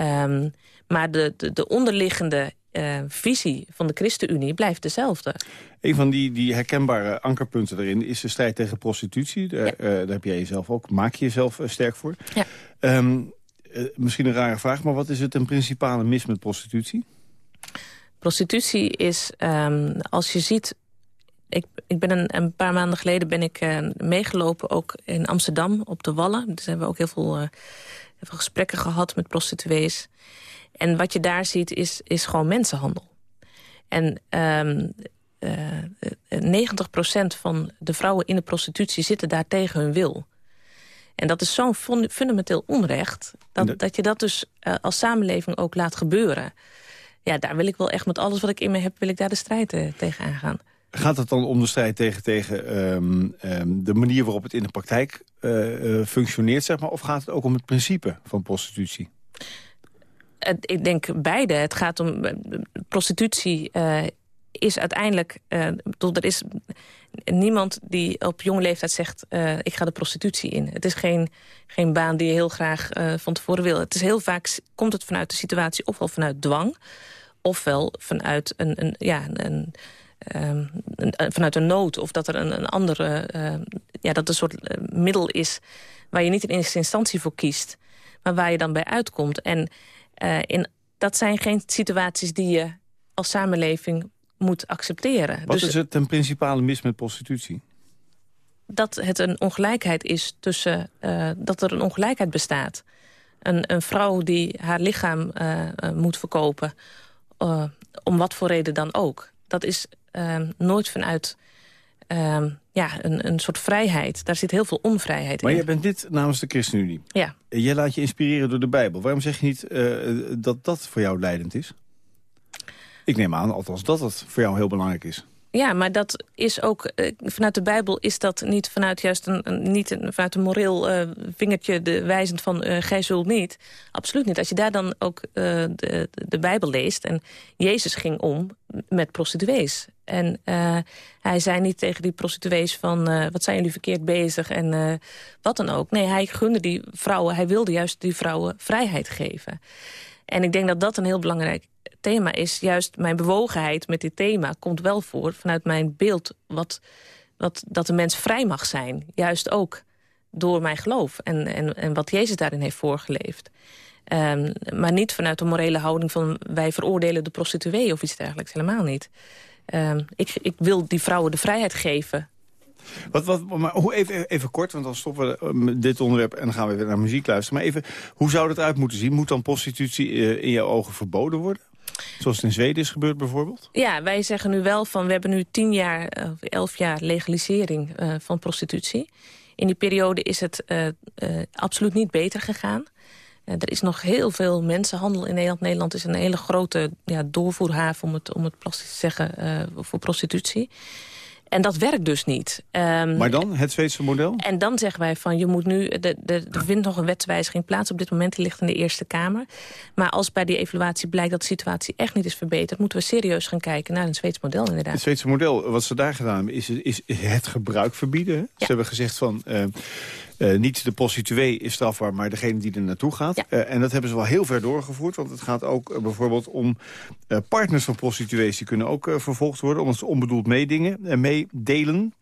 Um, maar de, de, de onderliggende uh, visie van de ChristenUnie blijft dezelfde. Een van die, die herkenbare ankerpunten erin is de strijd tegen prostitutie. Daar, Ja. uh, daar heb jij jezelf ook, maak je jezelf uh, sterk voor. Ja. Um, misschien een rare vraag, maar wat is het een principale mis met prostitutie? Prostitutie is, um, als je ziet... Ik, ik ben een, een, paar maanden geleden ben ik meegelopen, ook in Amsterdam, op de Wallen. Dus hebben we ook heel veel, heel veel gesprekken gehad met prostituees. En wat je daar ziet is, is gewoon mensenhandel. En um, uh, 90% van de vrouwen in de prostitutie zitten daar tegen hun wil. En dat is zo'n fundamenteel onrecht... Dat, dat... dat je dat dus uh, als samenleving ook laat gebeuren. Ja, daar wil ik wel echt met alles wat ik in me heb... wil ik daar de strijd uh, tegen aangaan. Gaat het dan om de strijd tegen, tegen um, um, de manier waarop het in de praktijk functioneert... Zeg maar, of gaat het ook om het principe van prostitutie? Ik denk beide. Het gaat om prostitutie uh, is uiteindelijk... Uh, er is niemand die op jonge leeftijd zegt... Ik ga de prostitutie in. Het is geen, geen baan die je heel graag van tevoren wil. Het is heel vaak komt het vanuit de situatie ofwel vanuit dwang... ofwel vanuit een, een, ja, een, een, vanuit een nood. Of dat er een, een andere... ja, dat een soort middel is waar je niet in eerste instantie voor kiest maar waar je dan bij uitkomt. En in, dat zijn geen situaties die je als samenleving moet accepteren. Wat dus, is het ten principale mis met prostitutie? Dat het een ongelijkheid is tussen... dat er een ongelijkheid bestaat. Een, een vrouw die haar lichaam moet verkopen... om wat voor reden dan ook. Dat is nooit vanuit ehm, ja, een, een soort vrijheid. Daar zit heel veel onvrijheid in. Maar je bent dit namens de ChristenUnie. Ja. Jij laat je inspireren door de Bijbel. Waarom zeg je niet uh, dat dat voor jou leidend is? Ik neem aan, althans, dat dat voor jou heel belangrijk is. Ja, maar dat is ook, uh, vanuit de Bijbel is dat niet vanuit juist een, een niet een, vanuit een moreel uh, vingertje de wijzend van uh, gij zult niet. Absoluut niet. Als je daar dan ook de, de Bijbel leest en Jezus ging om met prostituees. En hij zei niet tegen die prostituees van wat zijn jullie verkeerd bezig en wat dan ook. Nee, hij gunde die vrouwen, hij wilde juist die vrouwen vrijheid geven. En ik denk dat dat een heel belangrijk thema is juist mijn bewogenheid met dit thema... komt wel voor vanuit mijn beeld wat, wat, dat de mens vrij mag zijn. Juist ook door mijn geloof en, en, en wat Jezus daarin heeft voorgeleefd. Um, maar niet vanuit de morele houding van wij veroordelen de prostituee of iets dergelijks. Helemaal niet. Um, ik, ik wil die vrouwen de vrijheid geven wat, wat, maar hoe, even, even kort, want dan stoppen we eh, dit onderwerp en dan gaan we weer naar muziek luisteren. Maar even, hoe zou dat uit moeten zien? Moet dan prostitutie uh, in jouw ogen verboden worden? Zoals het in Zweden is gebeurd bijvoorbeeld? Ja, wij zeggen nu wel van we hebben nu tien jaar, of eh, elf jaar legalisering uh, van prostitutie. In die periode is het uh, absoluut niet beter gegaan. Er is nog heel veel mensenhandel in Nederland. Nederland is een hele grote ja, doorvoerhaven, om het, om het plastisch te zeggen, voor prostitutie. En dat werkt dus niet. Um, maar dan, het Zweedse model? En dan zeggen wij van, je moet nu... De, de, er vindt nog een wetswijziging plaats op dit moment. Die ligt in de Eerste Kamer. Maar als bij die evaluatie blijkt dat de situatie echt niet is verbeterd... moeten we serieus gaan kijken naar een Zweeds model inderdaad. Het Zweedse model, wat ze daar gedaan hebben... is, is het gebruik verbieden. Ze hebben gezegd van... Uh, uh, niet de prostituee is strafbaar, maar degene die er naartoe gaat. Ja. Uh, en dat hebben ze wel heel ver doorgevoerd. Want het gaat ook uh, bijvoorbeeld om partners van prostituees. Die kunnen ook vervolgd worden omdat ze onbedoeld meedingen, en meedelen.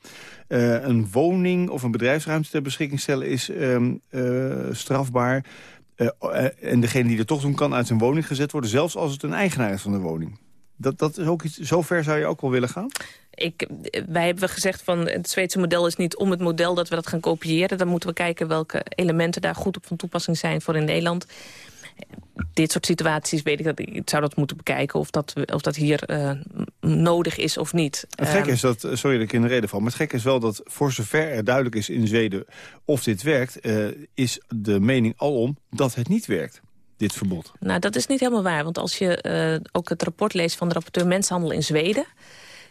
een woning of een bedrijfsruimte ter beschikking stellen is um, strafbaar. en degene die er toch doen kan uit zijn woning gezet worden. Zelfs als het een eigenaar is van de woning. Dat, dat is ook iets, zo ver zou je ook wel willen gaan? Ik, wij hebben gezegd van het Zweedse model is niet om het model dat we dat gaan kopiëren. Dan moeten we kijken welke elementen daar goed op van toepassing zijn voor in Nederland. Dit soort situaties weet ik dat ik zou dat moeten bekijken of dat, of dat hier uh, nodig is of niet. Het gek ehm, is dat, sorry dat ik in de reden val, maar het gek is wel dat voor zover er duidelijk is in Zweden of dit werkt, uh, is de mening alom dat het niet werkt dit verbod? Nou, dat is niet helemaal waar. Want als je uh, ook het rapport leest van de rapporteur Mensenhandel in Zweden...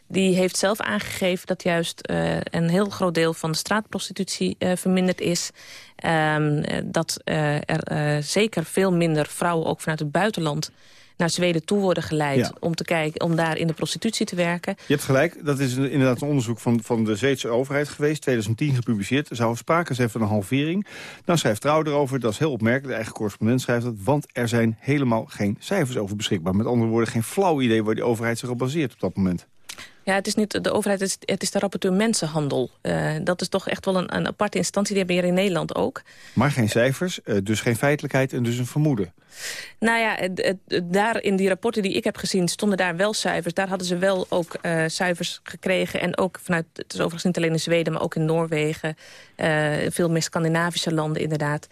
die heeft zelf aangegeven dat juist uh, een heel groot deel van de straatprostitutie uh, verminderd is. Um, dat er zeker veel minder vrouwen ook vanuit het buitenland naar Zweden toe worden geleid... om, te kijken, om daar in de prostitutie te werken. Je hebt gelijk, dat is inderdaad een onderzoek van, van de Zweedse overheid geweest. 2010 gepubliceerd. Er zou sprake zijn van een halvering. Nou schrijft Trouw erover, dat is heel opmerkelijk. De eigen correspondent schrijft dat, want er zijn helemaal geen cijfers over beschikbaar. Met andere woorden, geen flauw idee waar die overheid zich op baseert op dat moment. Ja, het is niet de overheid, het is, het is de rapporteur mensenhandel. Uh, dat is toch echt wel een, een aparte instantie, die hebben we hier in Nederland ook. Maar geen cijfers, uh, dus geen feitelijkheid en dus een vermoeden. Nou ja, het, het, daar in die rapporten die ik heb gezien stonden daar wel cijfers. Daar hadden ze wel ook uh, cijfers gekregen. En ook vanuit, het is overigens niet alleen in Zweden, maar ook in Noorwegen. veel meer Scandinavische landen inderdaad.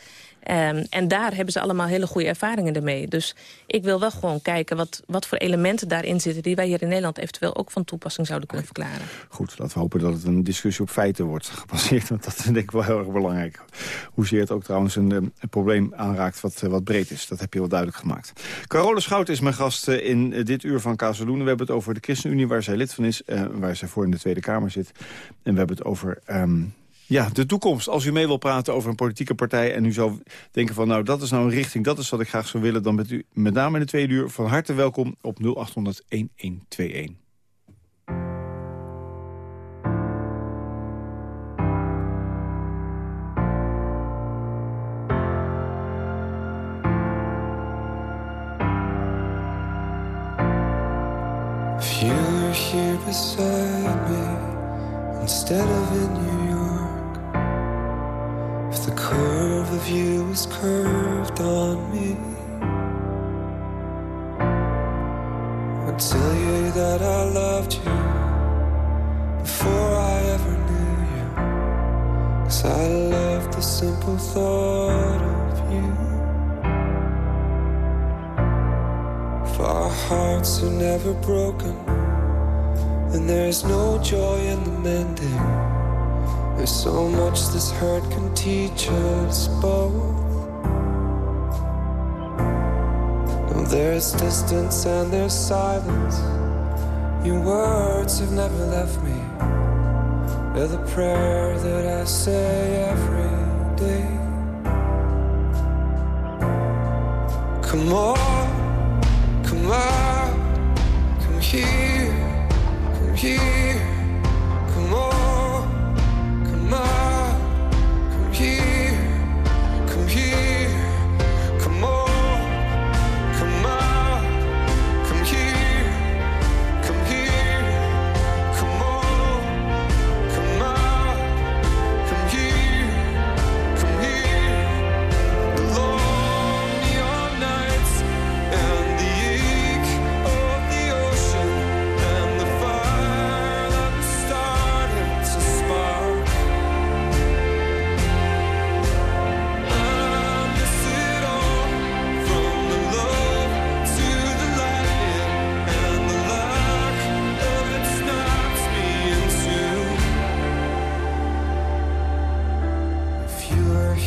Um, en daar hebben ze allemaal hele goede ervaringen ermee. Dus ik wil wel gewoon kijken wat, wat voor elementen daarin zitten... die wij hier in Nederland eventueel ook van toepassing zouden kunnen verklaren. Goed, laten we hopen dat het een discussie op feiten wordt gebaseerd. Want dat is denk ik wel heel erg belangrijk. Hoezeer het ook trouwens een, een probleem aanraakt wat, wat breed is. Dat heb je wel duidelijk gemaakt. Carole Schout is mijn gast eh, in eh, dit uur van Kazeloen. We hebben het over de ChristenUnie, waar zij lid van is. Uh, waar zij voor in de Tweede Kamer zit. En we hebben het over... Um, ja, de toekomst. Als u mee wil praten over een politieke partij... en u zou denken van, nou, dat is nou een richting... dat is wat ik graag zou willen... dan bent u met name in de tweede uur van harte welkom op 0800-1121. here beside me instead of in curve of you is curved on me. I tell you that I loved you before I ever knew you. Cause I love the simple thought of you. For our hearts are never broken, and there's no joy in the mending. There's so much this hurt can teach us both. No, there's distance and there's silence. Your words have never left me. They're the prayer that I say every day. Come on, come on, come here, come here,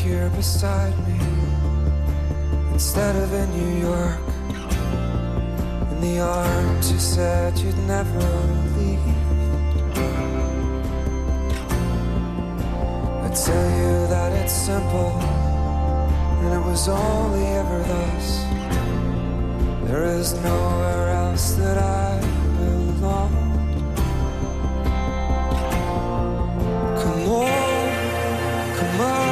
here beside me instead of in New York, in the arms you said you'd never leave. I tell you that it's simple, and it was only ever thus. There is nowhere else that I belong. Come on, come on,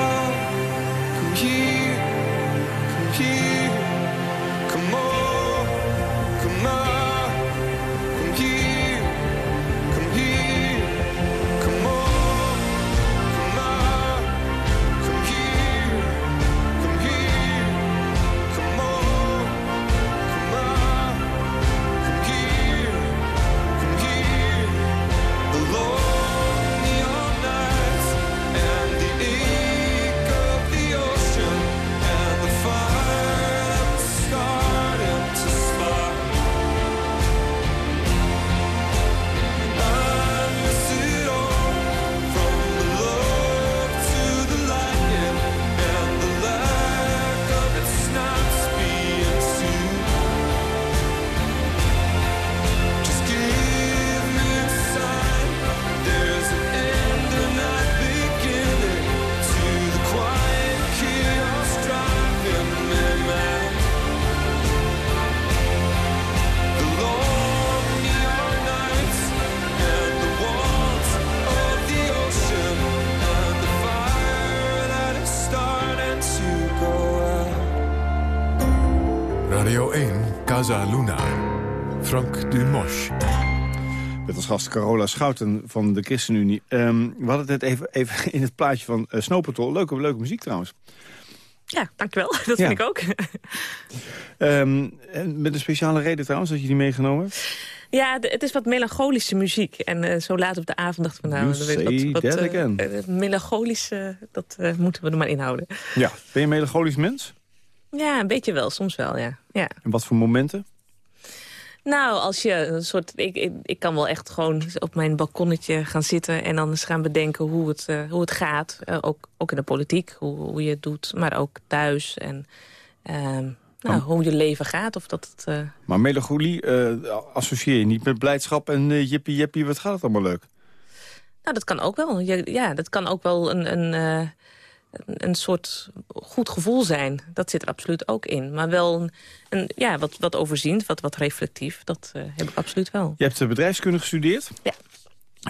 Radio 1, Casa Luna. Frank Dumosch. Met als gast Carola Schouten van de ChristenUnie. Ehm, we hadden het net even, even in het plaatje van uh, Snow Patrol. Leuke, leuke muziek trouwens. Ja, dankjewel. Dat Ja. vind ik ook. Ehm, en met een speciale reden trouwens dat je die meegenomen hebt. Ja, de- het is wat melancholische muziek. En eh, zo laat op de avond dacht ik van nou, weet say wat, eh, eh, melancholische, dat eh, moeten we er maar inhouden. Ja. Ben je een melancholisch mens? Ja, een beetje wel, soms wel, ja. ja. En wat voor momenten? Nou, als je een soort. Ik, ik, ik kan wel echt gewoon op mijn balkonnetje gaan zitten en dan eens gaan bedenken hoe het, eh, hoe het gaat. Eh, ook, ook in de politiek, hoe, hoe je het doet, maar ook thuis. En ehm, nou, hoe je leven gaat. Of dat het, eh, Maar melancholie associeer je niet met blijdschap en jippie jippie, wat gaat het allemaal leuk? Nou, dat kan ook wel. Je, ja, dat kan ook wel een, een, een, een soort goed gevoel zijn. Dat zit er absoluut ook in. Maar wel een, een, ja, wat, wat overziend, wat, wat reflectief. Dat eh, heb ik absoluut wel. Je hebt uh, bedrijfskunde gestudeerd. Ja.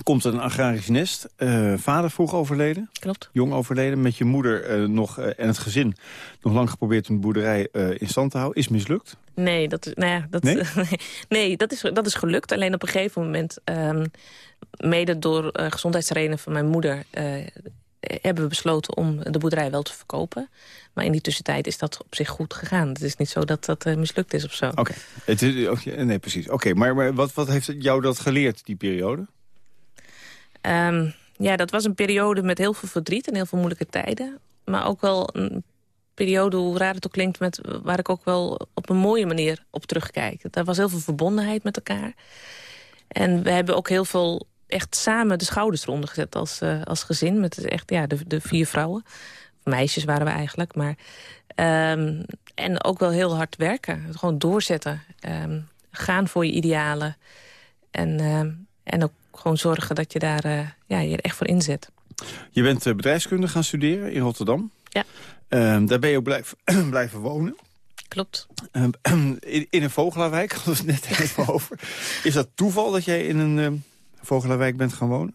Komt een agrarisch nest. Uh, vader vroeg overleden. Klopt. Jong overleden. Met je moeder uh, nog, en het gezin nog lang geprobeerd om de boerderij in stand te houden. Is mislukt? Nee, dat, is, nou ja, dat, nee? nee dat, is, dat is gelukt. Alleen op een gegeven moment, um, mede door gezondheidsredenen van mijn moeder... hebben we besloten om de boerderij wel te verkopen. Maar in die tussentijd is dat op zich goed gegaan. Het is niet zo dat dat mislukt is of zo. Oké, okay. nee precies. Oké, maar, maar wat, wat heeft jou dat geleerd, die periode? Um, ja, dat was een periode met heel veel verdriet en heel veel moeilijke tijden. Maar ook wel een periode, hoe raar het ook klinkt... Met, waar ik ook wel op een mooie manier op terugkijk. Er was heel veel verbondenheid met elkaar. En we hebben ook heel veel echt samen de schouders eronder gezet als, uh, als gezin. Met echt ja, de, de vier vrouwen. Meisjes waren we eigenlijk. Maar, um, en ook wel heel hard werken. Gewoon doorzetten. Um, gaan voor je idealen. En, um, en ook gewoon zorgen dat je daar uh, ja, je er echt voor inzet. Je bent uh, bedrijfskunde gaan studeren in Rotterdam. Ja. Daar ben je ook blijf, blijven wonen. Klopt. In, in, een vogelaarwijk, hadden we het net even over. Is dat toeval dat jij in een vogelaarwijk bent gaan wonen?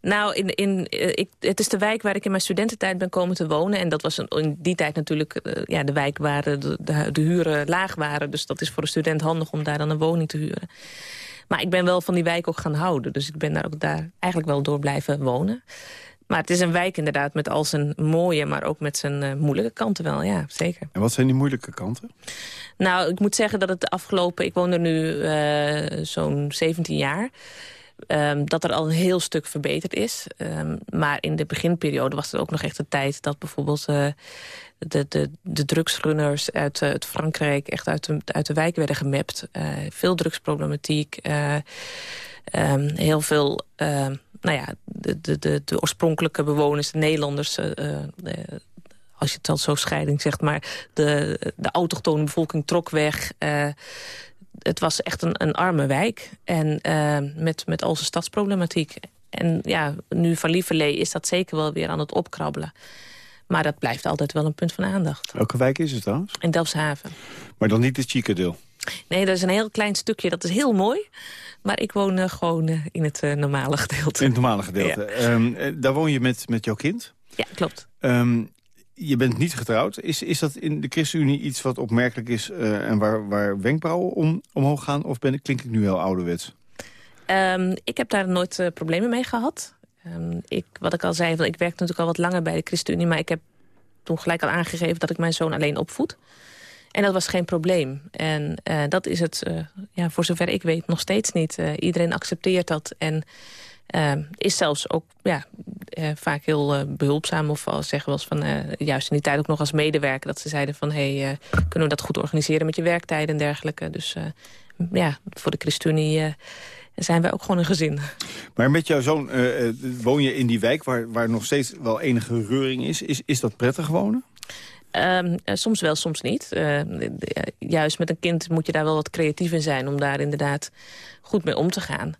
Nou, in, in, uh, ik, het is de wijk waar ik in mijn studententijd ben komen te wonen. En dat was een, in die tijd natuurlijk uh, ja, de wijk waar de, de, de huren laag waren. Dus dat is voor een student handig om daar dan een woning te huren. Maar ik ben wel van die wijk ook gaan houden. Dus ik ben daar ook daar eigenlijk wel door blijven wonen. Maar het is een wijk inderdaad met al zijn mooie, maar ook met zijn uh, moeilijke kanten wel. Ja, zeker. En wat zijn die moeilijke kanten? Nou, ik moet zeggen dat het de afgelopen... Ik woon er nu uh, zo'n 17 jaar. Um, dat er al een heel stuk verbeterd is. Um, maar in de beginperiode was er ook nog echt de tijd... dat bijvoorbeeld uh, de, de, de drugsrunners uit, uh, uit Frankrijk... echt uit de, uit de wijk werden gemapt. Uh, veel drugsproblematiek. Um, heel veel... nou ja, de, de, de, de, oorspronkelijke bewoners, de Nederlanders... De, als je het dan zo scheiding zegt, maar de, de autochtone bevolking trok weg het was echt een, een arme wijk. En uh, met, met al zijn stadsproblematiek. En ja, nu van Lieverlee is dat zeker wel weer aan het opkrabbelen. Maar dat blijft altijd wel een punt van aandacht. Welke wijk is het dan? In Delfshaven. Maar dan niet het chique deel? Nee, dat is een heel klein stukje. Dat is heel mooi. Maar ik woon uh, gewoon uh, in het uh, normale gedeelte. In het normale gedeelte. Ja. Um, daar woon je met, met jouw kind? Ja, klopt. Um, je bent niet getrouwd. Is, is dat in de ChristenUnie iets wat opmerkelijk is... Uh, en waar, waar wenkbrauwen om, omhoog gaan? Of ben, klink ik nu heel ouderwets? Um, ik heb daar nooit uh, problemen mee gehad. Um, ik, wat ik al zei, ik werk natuurlijk al wat langer bij de ChristenUnie... maar ik heb toen gelijk al aangegeven dat ik mijn zoon alleen opvoed. En dat was geen probleem. En uh, dat is het, ja, voor zover ik weet, nog steeds niet. iedereen accepteert dat en... Uh, is zelfs ook ja, uh, vaak heel uh, behulpzaam. Of al zeggen we van, juist in die tijd ook nog als medewerker... dat ze zeiden van, hey, kunnen we dat goed organiseren met je werktijden en dergelijke. Dus ja, voor de ChristenUnie zijn wij ook gewoon een gezin. Maar met jouw zoon woon je in die wijk waar, waar nog steeds wel enige reuring is. Is, is dat prettig wonen? Um, soms wel, soms niet. Uh, juist met een kind moet je daar wel wat creatief in zijn... om daar inderdaad goed mee om te gaan.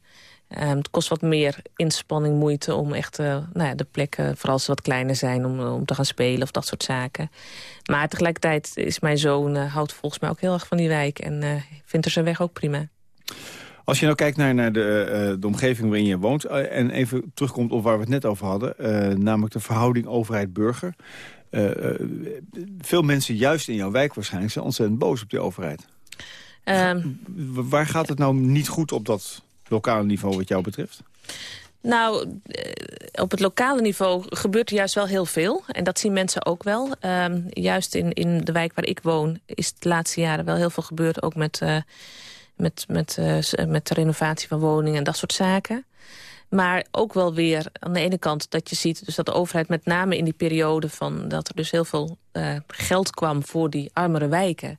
Um, het kost wat meer inspanning, moeite om echt uh, nou ja, de plekken, vooral als ze wat kleiner zijn, om, om te gaan spelen of dat soort zaken. Maar tegelijkertijd is mijn zoon, uh, houdt volgens mij ook heel erg van die wijk en uh, vindt er zijn weg ook prima. Als je nou kijkt naar, naar de, de omgeving waarin je woont... en even terugkomt op waar we het net over hadden... namelijk de verhouding overheid-burger... veel mensen juist in jouw wijk waarschijnlijk zijn ontzettend boos op die overheid. Um, waar gaat het nou niet goed op dat lokale niveau wat jou betreft? Nou, eh, op het lokale niveau gebeurt er juist wel heel veel. En dat zien mensen ook wel. Um, juist in, in de wijk waar ik woon is de laatste jaren wel heel veel gebeurd. Ook met, uh, met, met, uh, met de renovatie van woningen en dat soort zaken. Maar ook wel weer aan de ene kant dat je ziet... Dus dat de overheid met name in die periode van dat er dus heel veel geld kwam voor die armere wijken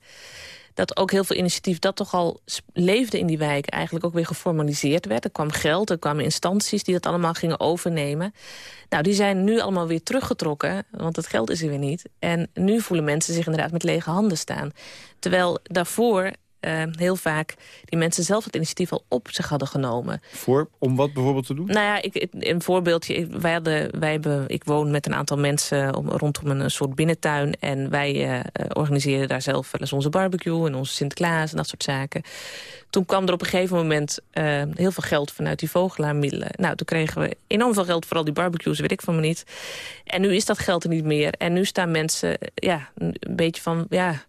dat ook heel veel initiatief dat toch al leefde in die wijk... eigenlijk ook weer geformaliseerd werd. Er kwam geld, er kwamen instanties die dat allemaal gingen overnemen. Nou, die zijn nu allemaal weer teruggetrokken, want het geld is er weer niet. En nu voelen mensen zich inderdaad met lege handen staan. Terwijl daarvoor uh, heel vaak die mensen zelf het initiatief al op zich hadden genomen. Voor, om wat bijvoorbeeld te doen? Nou ja, ik, een voorbeeldje. Wij hadden, wij hebben, ik woon met een aantal mensen om, rondom een soort binnentuin. En wij uh, organiseren daar zelf wel eens onze barbecue en onze Sinterklaas en dat soort zaken. Toen kwam er op een gegeven moment uh, heel veel geld vanuit die vogelaarmiddelen. Nou, toen kregen we enorm veel geld voor al die barbecues, weet ik van me niet. En nu is dat geld er niet meer. En nu staan mensen ja, een beetje van... ja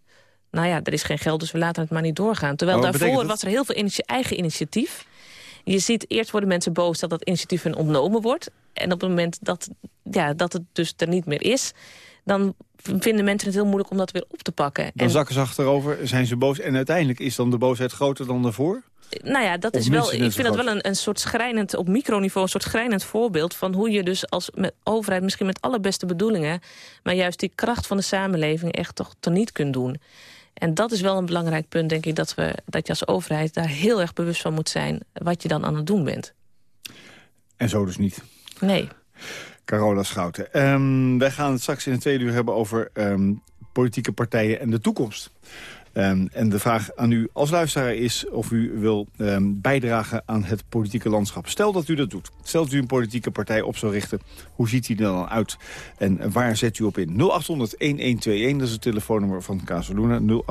nou ja, er is geen geld, dus we laten het maar niet doorgaan. Terwijl oh, daarvoor was er heel veel eigen initiatief. Je ziet, eerst worden mensen boos dat dat initiatief hun ontnomen wordt. En op het moment dat, ja, dat het dus er niet meer is... dan vinden mensen het heel moeilijk om dat weer op te pakken. Dan zakken ze achterover, zijn ze boos... en uiteindelijk is dan de boosheid groter dan daarvoor? Nou ja, dat is wel, ik vind dat wel een, een soort schrijnend, op microniveau, een soort schrijnend voorbeeld van hoe je dus als met overheid, misschien met allerbeste bedoelingen, maar juist die kracht van de samenleving echt toch teniet kunt doen. En dat is wel een belangrijk punt, denk ik, dat, we, dat je als overheid daar heel erg bewust van moet zijn wat je dan aan het doen bent. En zo dus niet? Nee. Carola Schouten. Um, wij gaan het straks in het tweede uur hebben over um, politieke partijen en de toekomst. Um, en de vraag aan u als luisteraar is of u wil um, bijdragen aan het politieke landschap. Stel dat u dat doet. Stel dat u een politieke partij op zou richten. Hoe ziet die er dan uit? En waar zet u op in? 0800-1121, dat is het telefoonnummer van Casaluna.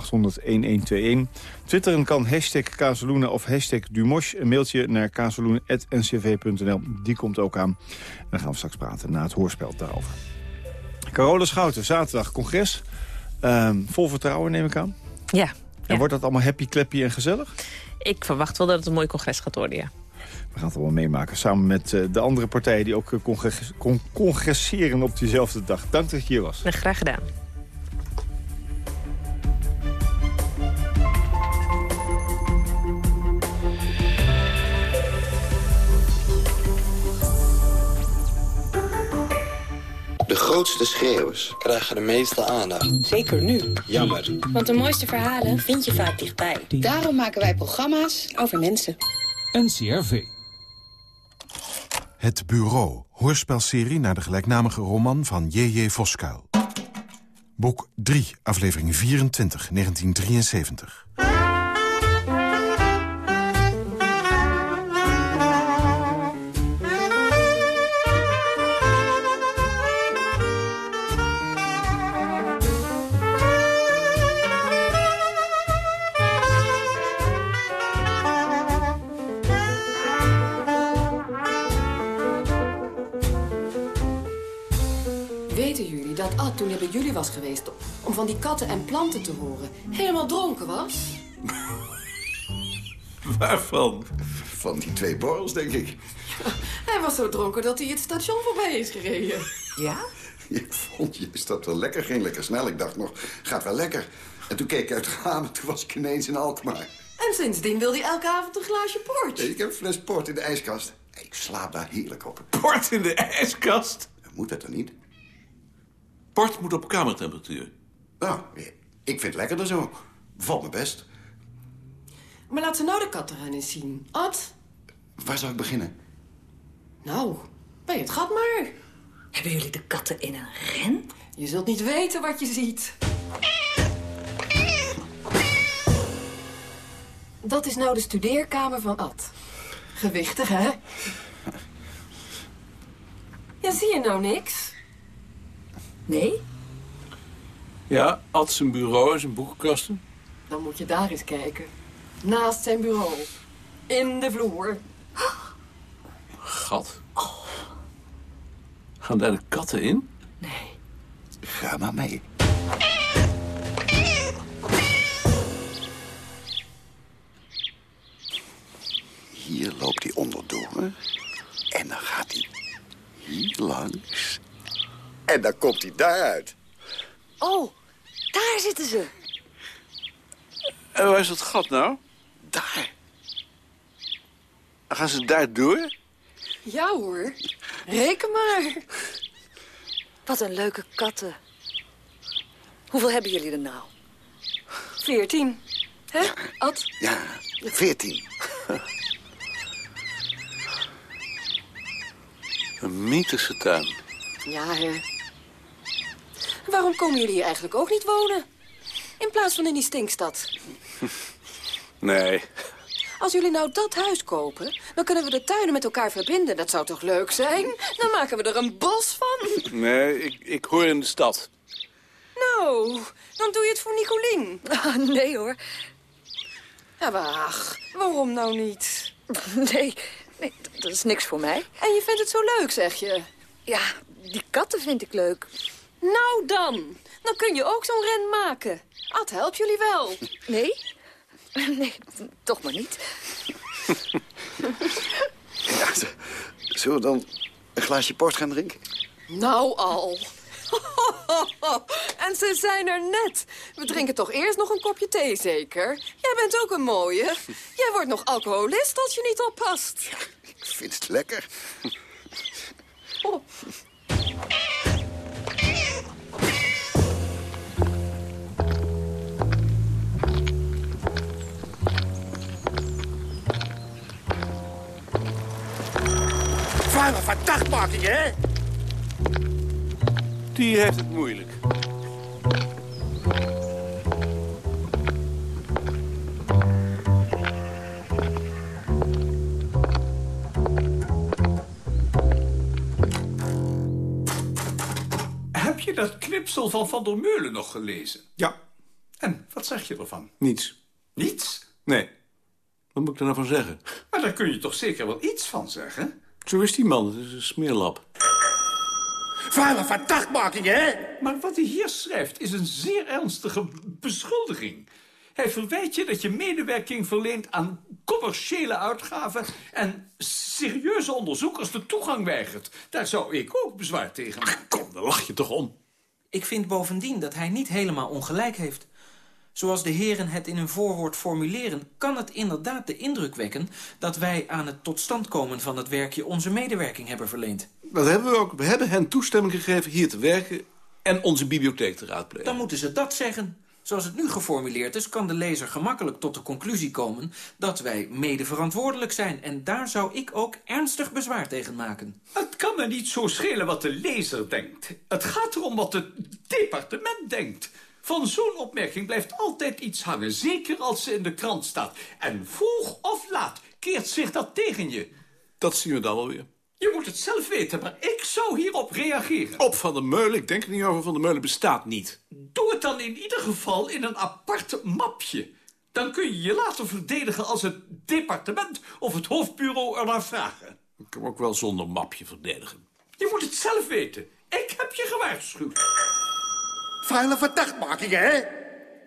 0800-1121. Twitteren kan hashtag Casaluna of hashtag Dumosh. Een mailtje naar casaluna.ncv.nl. Die komt ook aan. En dan gaan we straks praten na het hoorspel daarover. Carola Schouten, zaterdag congres. Um, vol vertrouwen neem ik aan. Ja. En wordt dat allemaal happy, clappy en gezellig? Ik verwacht wel dat het een mooi congres gaat worden, ja. We gaan het wel meemaken, samen met uh, de andere partijen... die ook congres con congresseren op diezelfde dag. Dank dat je hier was. En graag gedaan. Grootste schreeuwers krijgen de meeste aandacht. Zeker nu. Jammer. Want de mooiste verhalen vind je vaak dichtbij. Daarom maken wij programma's over mensen. NCRV. Het Bureau, hoorspelserie naar de gelijknamige roman van J.J. Voskuil. Boek 3, aflevering 24, 1973. Toen hij bij jullie was geweest... om van die katten en planten te horen, helemaal dronken was? Waarvan? Van die twee borrels, denk ik. hij was zo dronken dat hij het station voorbij is gereden. Ja? Ik vond je dat wel lekker, ging lekker snel. Ik dacht nog, gaat wel lekker. En toen keek ik uit het raam en toen was ik ineens in Alkmaar. En sindsdien wil hij elke avond een glaasje port. Ik heb een fles port in de ijskast. Ik slaap daar heerlijk op. Port in de ijskast? Moet dat er niet? Port moet op kamertemperatuur. Nou, ik vind het lekkerder zo. Valt me best. Maar laat ze nou de kat erin eens zien. Ad? Waar zou ik beginnen? Nou, bij het gat maar. Hebben jullie de katten in een ren? Je zult niet weten wat je ziet. Dat is nou de studeerkamer van Ad. Gewichtig, hè? Ja, zie je nou niks? Nee? Ja, Ad zijn bureau en zijn boekenkasten. Dan moet je daar eens kijken. Naast zijn bureau. In de vloer. Gat. Gaan daar de katten in? Nee. Ga maar mee. Hier loopt hij onderdoor. En dan gaat hij hier langs. En dan komt hij daaruit. Oh, daar zitten ze. En waar is dat gat nou? Daar. Gaan ze daar door? Ja hoor. Reken maar. Wat een leuke katten. Hoeveel hebben jullie er nou? Veertien. Hè, Ad? Ja, veertien. Een mythische tuin. Ja, hè. Waarom komen jullie hier eigenlijk ook niet wonen? In plaats van in die stinkstad. Nee. Als jullie nou dat huis kopen, dan kunnen we de tuinen met elkaar verbinden. Dat zou toch leuk zijn? Dan maken we er een bos van. Nee, ik, ik hoor in de stad. Nou, dan doe je het voor Nicolien. Ah, nee hoor. Ja, wacht. Waarom nou niet? Nee, nee, dat is niks voor mij. En je vindt het zo leuk, zeg je? Ja, die katten vind ik leuk. Nou dan, dan kun je ook zo'n ren maken. Ad helpt jullie wel. Nee? Nee, toch maar niet. Ja, zullen we dan een glaasje port gaan drinken? Nou al. en ze zijn er net. We drinken toch eerst nog een kopje thee, zeker? Jij bent ook een mooie. Jij wordt nog alcoholist als je niet oppast. Ik vind het lekker. Oh. Vuile verdachtmaking, hè? Die heeft het moeilijk. Heb je dat knipsel van Van der Meulen nog gelezen? Ja. En, wat zeg je ervan? Niets. Niets? Nee. Wat moet ik er nou van zeggen? Maar daar kun je toch zeker wel iets van zeggen? Zo is die man, het is een smeerlap. Vuile verdachtmaking, hè? Maar wat hij hier schrijft is een zeer ernstige beschuldiging. Hij verwijt je dat je medewerking verleent aan commerciële uitgaven... en serieuze onderzoekers de toegang weigert. Daar zou ik ook bezwaar tegen maken. Kom, daar lach je toch om. Ik vind bovendien dat hij niet helemaal ongelijk heeft. Zoals de heren het in hun voorwoord formuleren... kan het inderdaad de indruk wekken... dat wij aan het tot stand komen van het werkje onze medewerking hebben verleend. Dat hebben we ook. We hebben hen toestemming gegeven hier te werken... en onze bibliotheek te raadplegen. Dan moeten ze dat zeggen. Zoals het nu geformuleerd is, kan de lezer gemakkelijk tot de conclusie komen... dat wij mede verantwoordelijk zijn. En daar zou ik ook ernstig bezwaar tegen maken. Het kan me niet zo schelen wat de lezer denkt. Het gaat erom wat het departement denkt. Van zo'n opmerking blijft altijd iets hangen, zeker als ze in de krant staat. En vroeg of laat keert zich dat tegen je. Dat zien we dan wel weer. Je moet het zelf weten, maar ik zou hierop reageren. Op Van der Meulen, ik denk er niet over, Van der Meulen bestaat niet. Doe het dan in ieder geval in een apart mapje. Dan kun je je later verdedigen als het departement of het hoofdbureau ernaar vragen. Ik kan ook wel zonder mapje verdedigen. Je moet het zelf weten. Ik heb je gewaarschuwd. Vuile verdachtmaking, hè?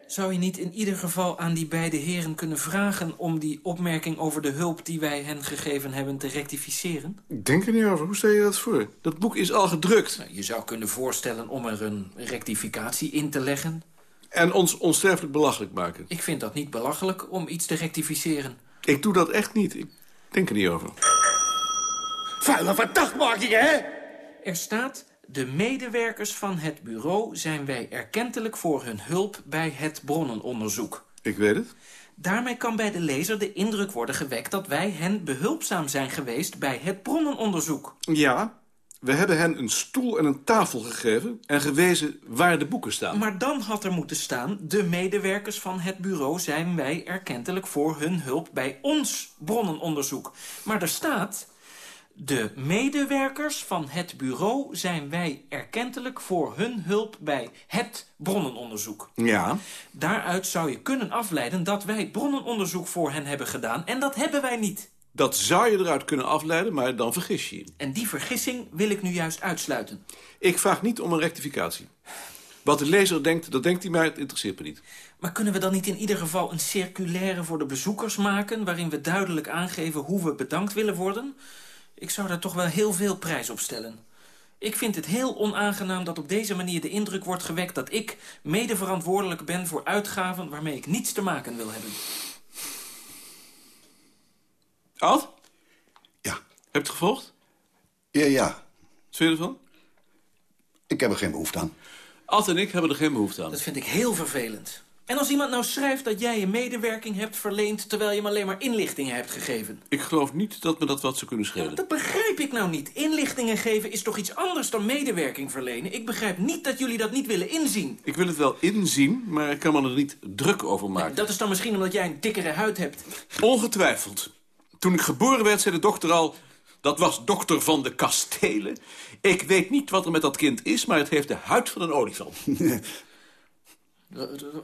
Zou je niet in ieder geval aan die beide heren kunnen vragen... om die opmerking over de hulp die wij hen gegeven hebben te rectificeren? Ik denk er niet over. Hoe stel je dat voor? Dat boek is al gedrukt. Nou, je zou kunnen voorstellen om er een rectificatie in te leggen. En ons onsterfelijk belachelijk maken. Ik vind dat niet belachelijk om iets te rectificeren. Ik doe dat echt niet. Ik denk er niet over. Vuile verdachtmaking, hè? Er staat... De medewerkers van het bureau zijn wij erkentelijk voor hun hulp bij het bronnenonderzoek. Ik weet het. Daarmee kan bij de lezer de indruk worden gewekt dat wij hen behulpzaam zijn geweest bij het bronnenonderzoek. Ja, we hebben hen een stoel en een tafel gegeven en gewezen waar de boeken staan. Maar dan had er moeten staan... de medewerkers van het bureau zijn wij erkentelijk voor hun hulp bij ons bronnenonderzoek. Maar er staat... De medewerkers van het bureau zijn wij erkentelijk voor hun hulp bij het bronnenonderzoek. Ja. Daaruit zou je kunnen afleiden dat wij bronnenonderzoek voor hen hebben gedaan en dat hebben wij niet. Dat zou je eruit kunnen afleiden, maar dan vergis je je. En die vergissing wil ik nu juist uitsluiten. Ik vraag niet om een rectificatie. Wat de lezer denkt, dat denkt hij, maar het interesseert me niet. Maar kunnen we dan niet in ieder geval een circulaire voor de bezoekers maken... waarin we duidelijk aangeven hoe we bedankt willen worden... Ik zou daar toch wel heel veel prijs op stellen. Ik vind het heel onaangenaam dat op deze manier de indruk wordt gewekt... dat ik mede verantwoordelijk ben voor uitgaven waarmee ik niets te maken wil hebben. Ad? Ja. Heb je het gevolgd? Ja, ja. Vind je ervan? Ik heb er geen behoefte aan. Ad en ik hebben er geen behoefte aan. Dat vind ik heel vervelend. En als iemand nou schrijft dat jij je medewerking hebt verleend... terwijl je hem alleen maar inlichtingen hebt gegeven. Ik geloof niet dat me dat wat zou kunnen schelen. Ja, dat begrijp ik nou niet. Inlichtingen geven is toch iets anders dan medewerking verlenen? Ik begrijp niet dat jullie dat niet willen inzien. Ik wil het wel inzien, maar ik kan me er niet druk over maken. Dat is dan misschien omdat jij een dikkere huid hebt. Ongetwijfeld. Toen ik geboren werd, zei de dokter al... Dat was dokter van de kastelen. Ik weet niet wat er met dat kind is, maar het heeft de huid van een olifant.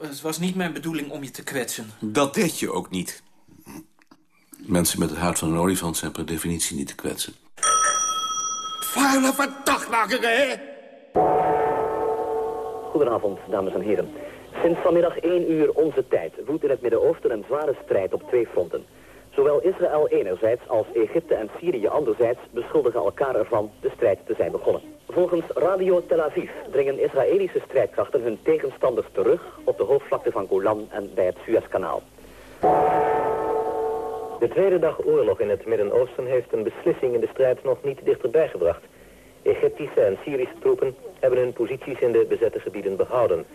Het was niet mijn bedoeling om je te kwetsen. Dat deed je ook niet. Mensen met de huid van een olifant zijn per definitie niet te kwetsen. Vuile verdachtmaking, hè? Goedenavond, dames en heren. Sinds vanmiddag 1 uur onze tijd woedt in het Midden-Oosten een zware strijd op twee fronten. Zowel Israël enerzijds als Egypte en Syrië anderzijds beschuldigen elkaar ervan de strijd te zijn begonnen. Volgens Radio Tel Aviv dringen Israëlische strijdkrachten hun tegenstanders terug op de hoofdvlakte van Golan en bij het Suezkanaal. De tweede dag oorlog in het Midden-Oosten heeft een beslissing in de strijd nog niet dichterbij gebracht. Egyptische en Syrische troepen hebben hun posities in de bezette gebieden behouden.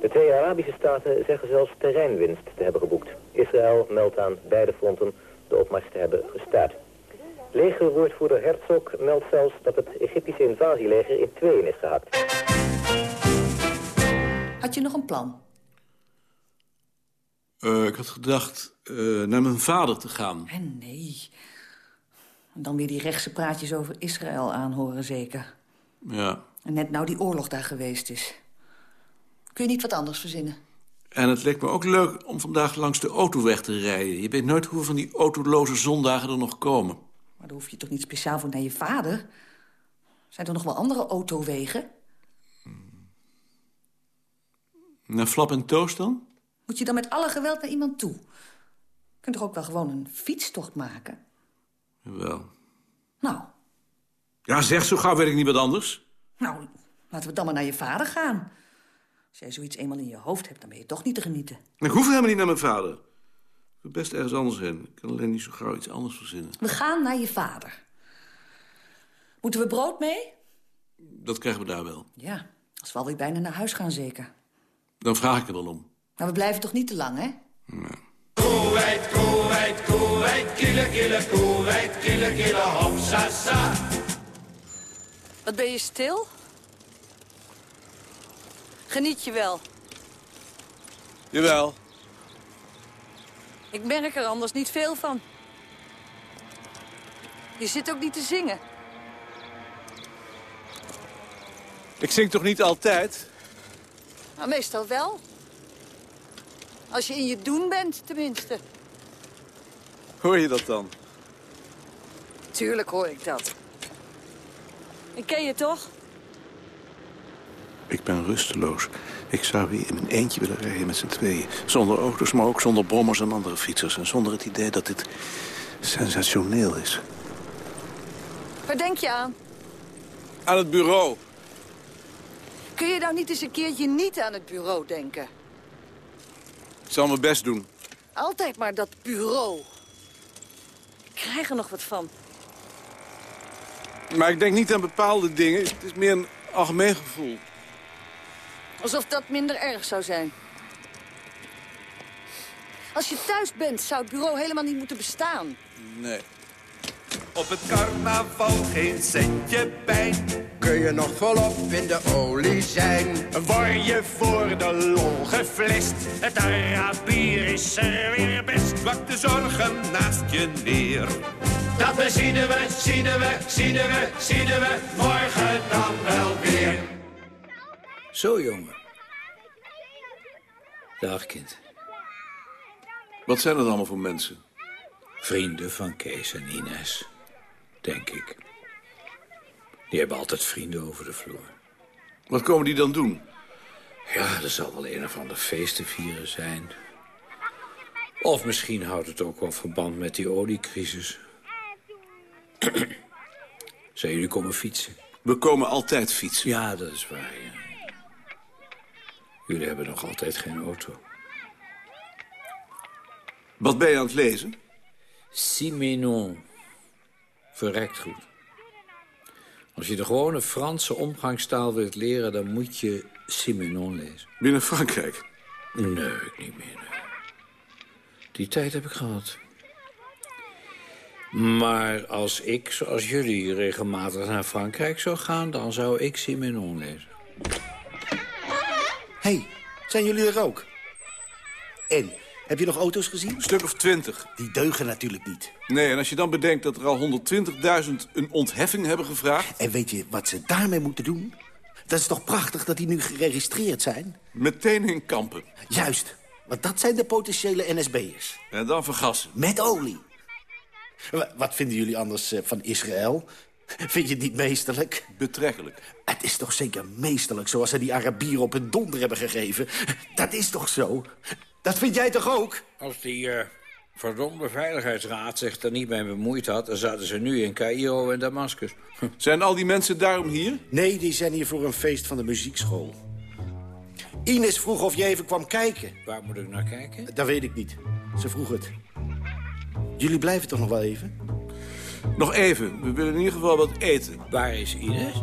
De twee Arabische staten zeggen zelfs terreinwinst te hebben geboekt. Israël meldt aan beide fronten de opmars te hebben gestaard. Legerwoordvoerder Herzog meldt zelfs dat het Egyptische invasieleger in tweeën is gehakt. Had je nog een plan? Eh, ik had gedacht eh, naar mijn vader te gaan. En nee. En dan weer die rechtse praatjes over Israël aanhoren zeker. Ja. En net nou die oorlog daar geweest is. Kun je niet wat anders verzinnen? En het leek me ook leuk om vandaag langs de autoweg te rijden. Je weet nooit hoeveel van die autoloze zondagen er nog komen. Maar daar hoef je toch niet speciaal voor naar je vader? Zijn er nog wel andere autowegen? Naar Flap en Toast dan? Moet je dan met alle geweld naar iemand toe? Je kunt toch ook wel gewoon een fietstocht maken? Wel. Nou, Ja, zeg, zo gauw weet ik niet wat anders. nou, laten we dan maar naar je vader gaan. Als jij zoiets eenmaal in je hoofd hebt, dan ben je toch niet te genieten. Ik hoef helemaal niet naar mijn vader. Ik wil best ergens anders heen. Ik kan alleen niet zo gauw iets anders verzinnen. We gaan naar je vader. Moeten we brood mee? Dat krijgen we daar wel. Ja, als we alweer bijna naar huis gaan zeker. Dan vraag ik er wel om. Maar we blijven toch niet te lang, hè? Koeweit, Koeweit, Koeweit, kille, kille, Koeweit, kille, kille, hopsasa. Wat ben je stil? Geniet je wel. Jawel. Ik merk er anders niet veel van. Je zit ook niet te zingen. Ik zing toch niet altijd? Maar meestal wel. Als je in je doen bent, tenminste. Hoor je dat dan? Tuurlijk hoor ik dat. Ik ken je toch? Ik ben rusteloos. Ik zou weer in mijn eentje willen rijden met z'n tweeën. Zonder auto's, maar ook zonder brommers en andere fietsers. En zonder het idee dat dit sensationeel is. Waar denk je aan? Aan het bureau. Kun je nou niet eens een keertje niet aan het bureau denken? Ik zal mijn best doen. Altijd maar dat bureau. Ik krijg er nog wat van. Maar ik denk niet aan bepaalde dingen. Het is meer een algemeen gevoel. Alsof dat minder erg zou zijn. Als je thuis bent, zou het bureau helemaal niet moeten bestaan. Nee. Op het carnaval geen centje pijn. Kun je nog volop in de olie zijn? Word je voor de lol geflest. Het Arabier is er weer best. Pak de zorgen naast je neer. Dat zien we, zien we, zien we, zien we morgen dan wel weer. Zo, jongen. Dag, kind. Wat zijn dat allemaal voor mensen? Vrienden van Kees en Ines, denk ik. Die hebben altijd vrienden over de vloer. Wat komen die dan doen? Ja, er zal wel een of ander feest te vieren zijn. Of misschien houdt het ook wel verband met die oliecrisis. Zijn jullie komen fietsen? We komen altijd fietsen. Ja, dat is waar, ja. Jullie hebben nog altijd geen auto. Wat ben je aan het lezen? Simenon. Verrekt goed. Als je de gewone Franse omgangstaal wilt leren... dan moet je Simenon lezen. Binnen Frankrijk? Nee, ik niet meer. nee. Die tijd heb ik gehad. Maar als ik, zoals jullie, regelmatig naar Frankrijk zou gaan... dan zou ik Simenon lezen. Hé, hey, zijn jullie er ook? En, heb je nog auto's gezien? Een stuk of twintig. Die deugen natuurlijk niet. Nee, en als je dan bedenkt dat er al 120.000 een ontheffing hebben gevraagd... En weet je wat ze daarmee moeten doen? Dat is toch prachtig dat die nu geregistreerd zijn? Meteen in kampen. Juist, want dat zijn de potentiële NSB'ers. En dan vergassen. Met olie. Wa- Wat vinden jullie anders eh, van Israël? Vind je het niet meesterlijk? Betrekkelijk. Het is toch zeker meesterlijk zoals ze die Arabieren op hun donder hebben gegeven? Dat is toch zo? Dat vind jij toch ook? Als die eh, verdomde veiligheidsraad zich er niet mee bemoeid had... dan zaten ze nu in Cairo en Damascus. Zijn al die mensen daarom hier? Nee, die zijn hier voor een feest van de muziekschool. Ines vroeg of je even kwam kijken. Waar moet ik naar kijken? Dat weet ik niet. Ze vroeg het. Jullie blijven toch nog wel even? Nog even. We willen in ieder geval wat eten. Waar is Ines?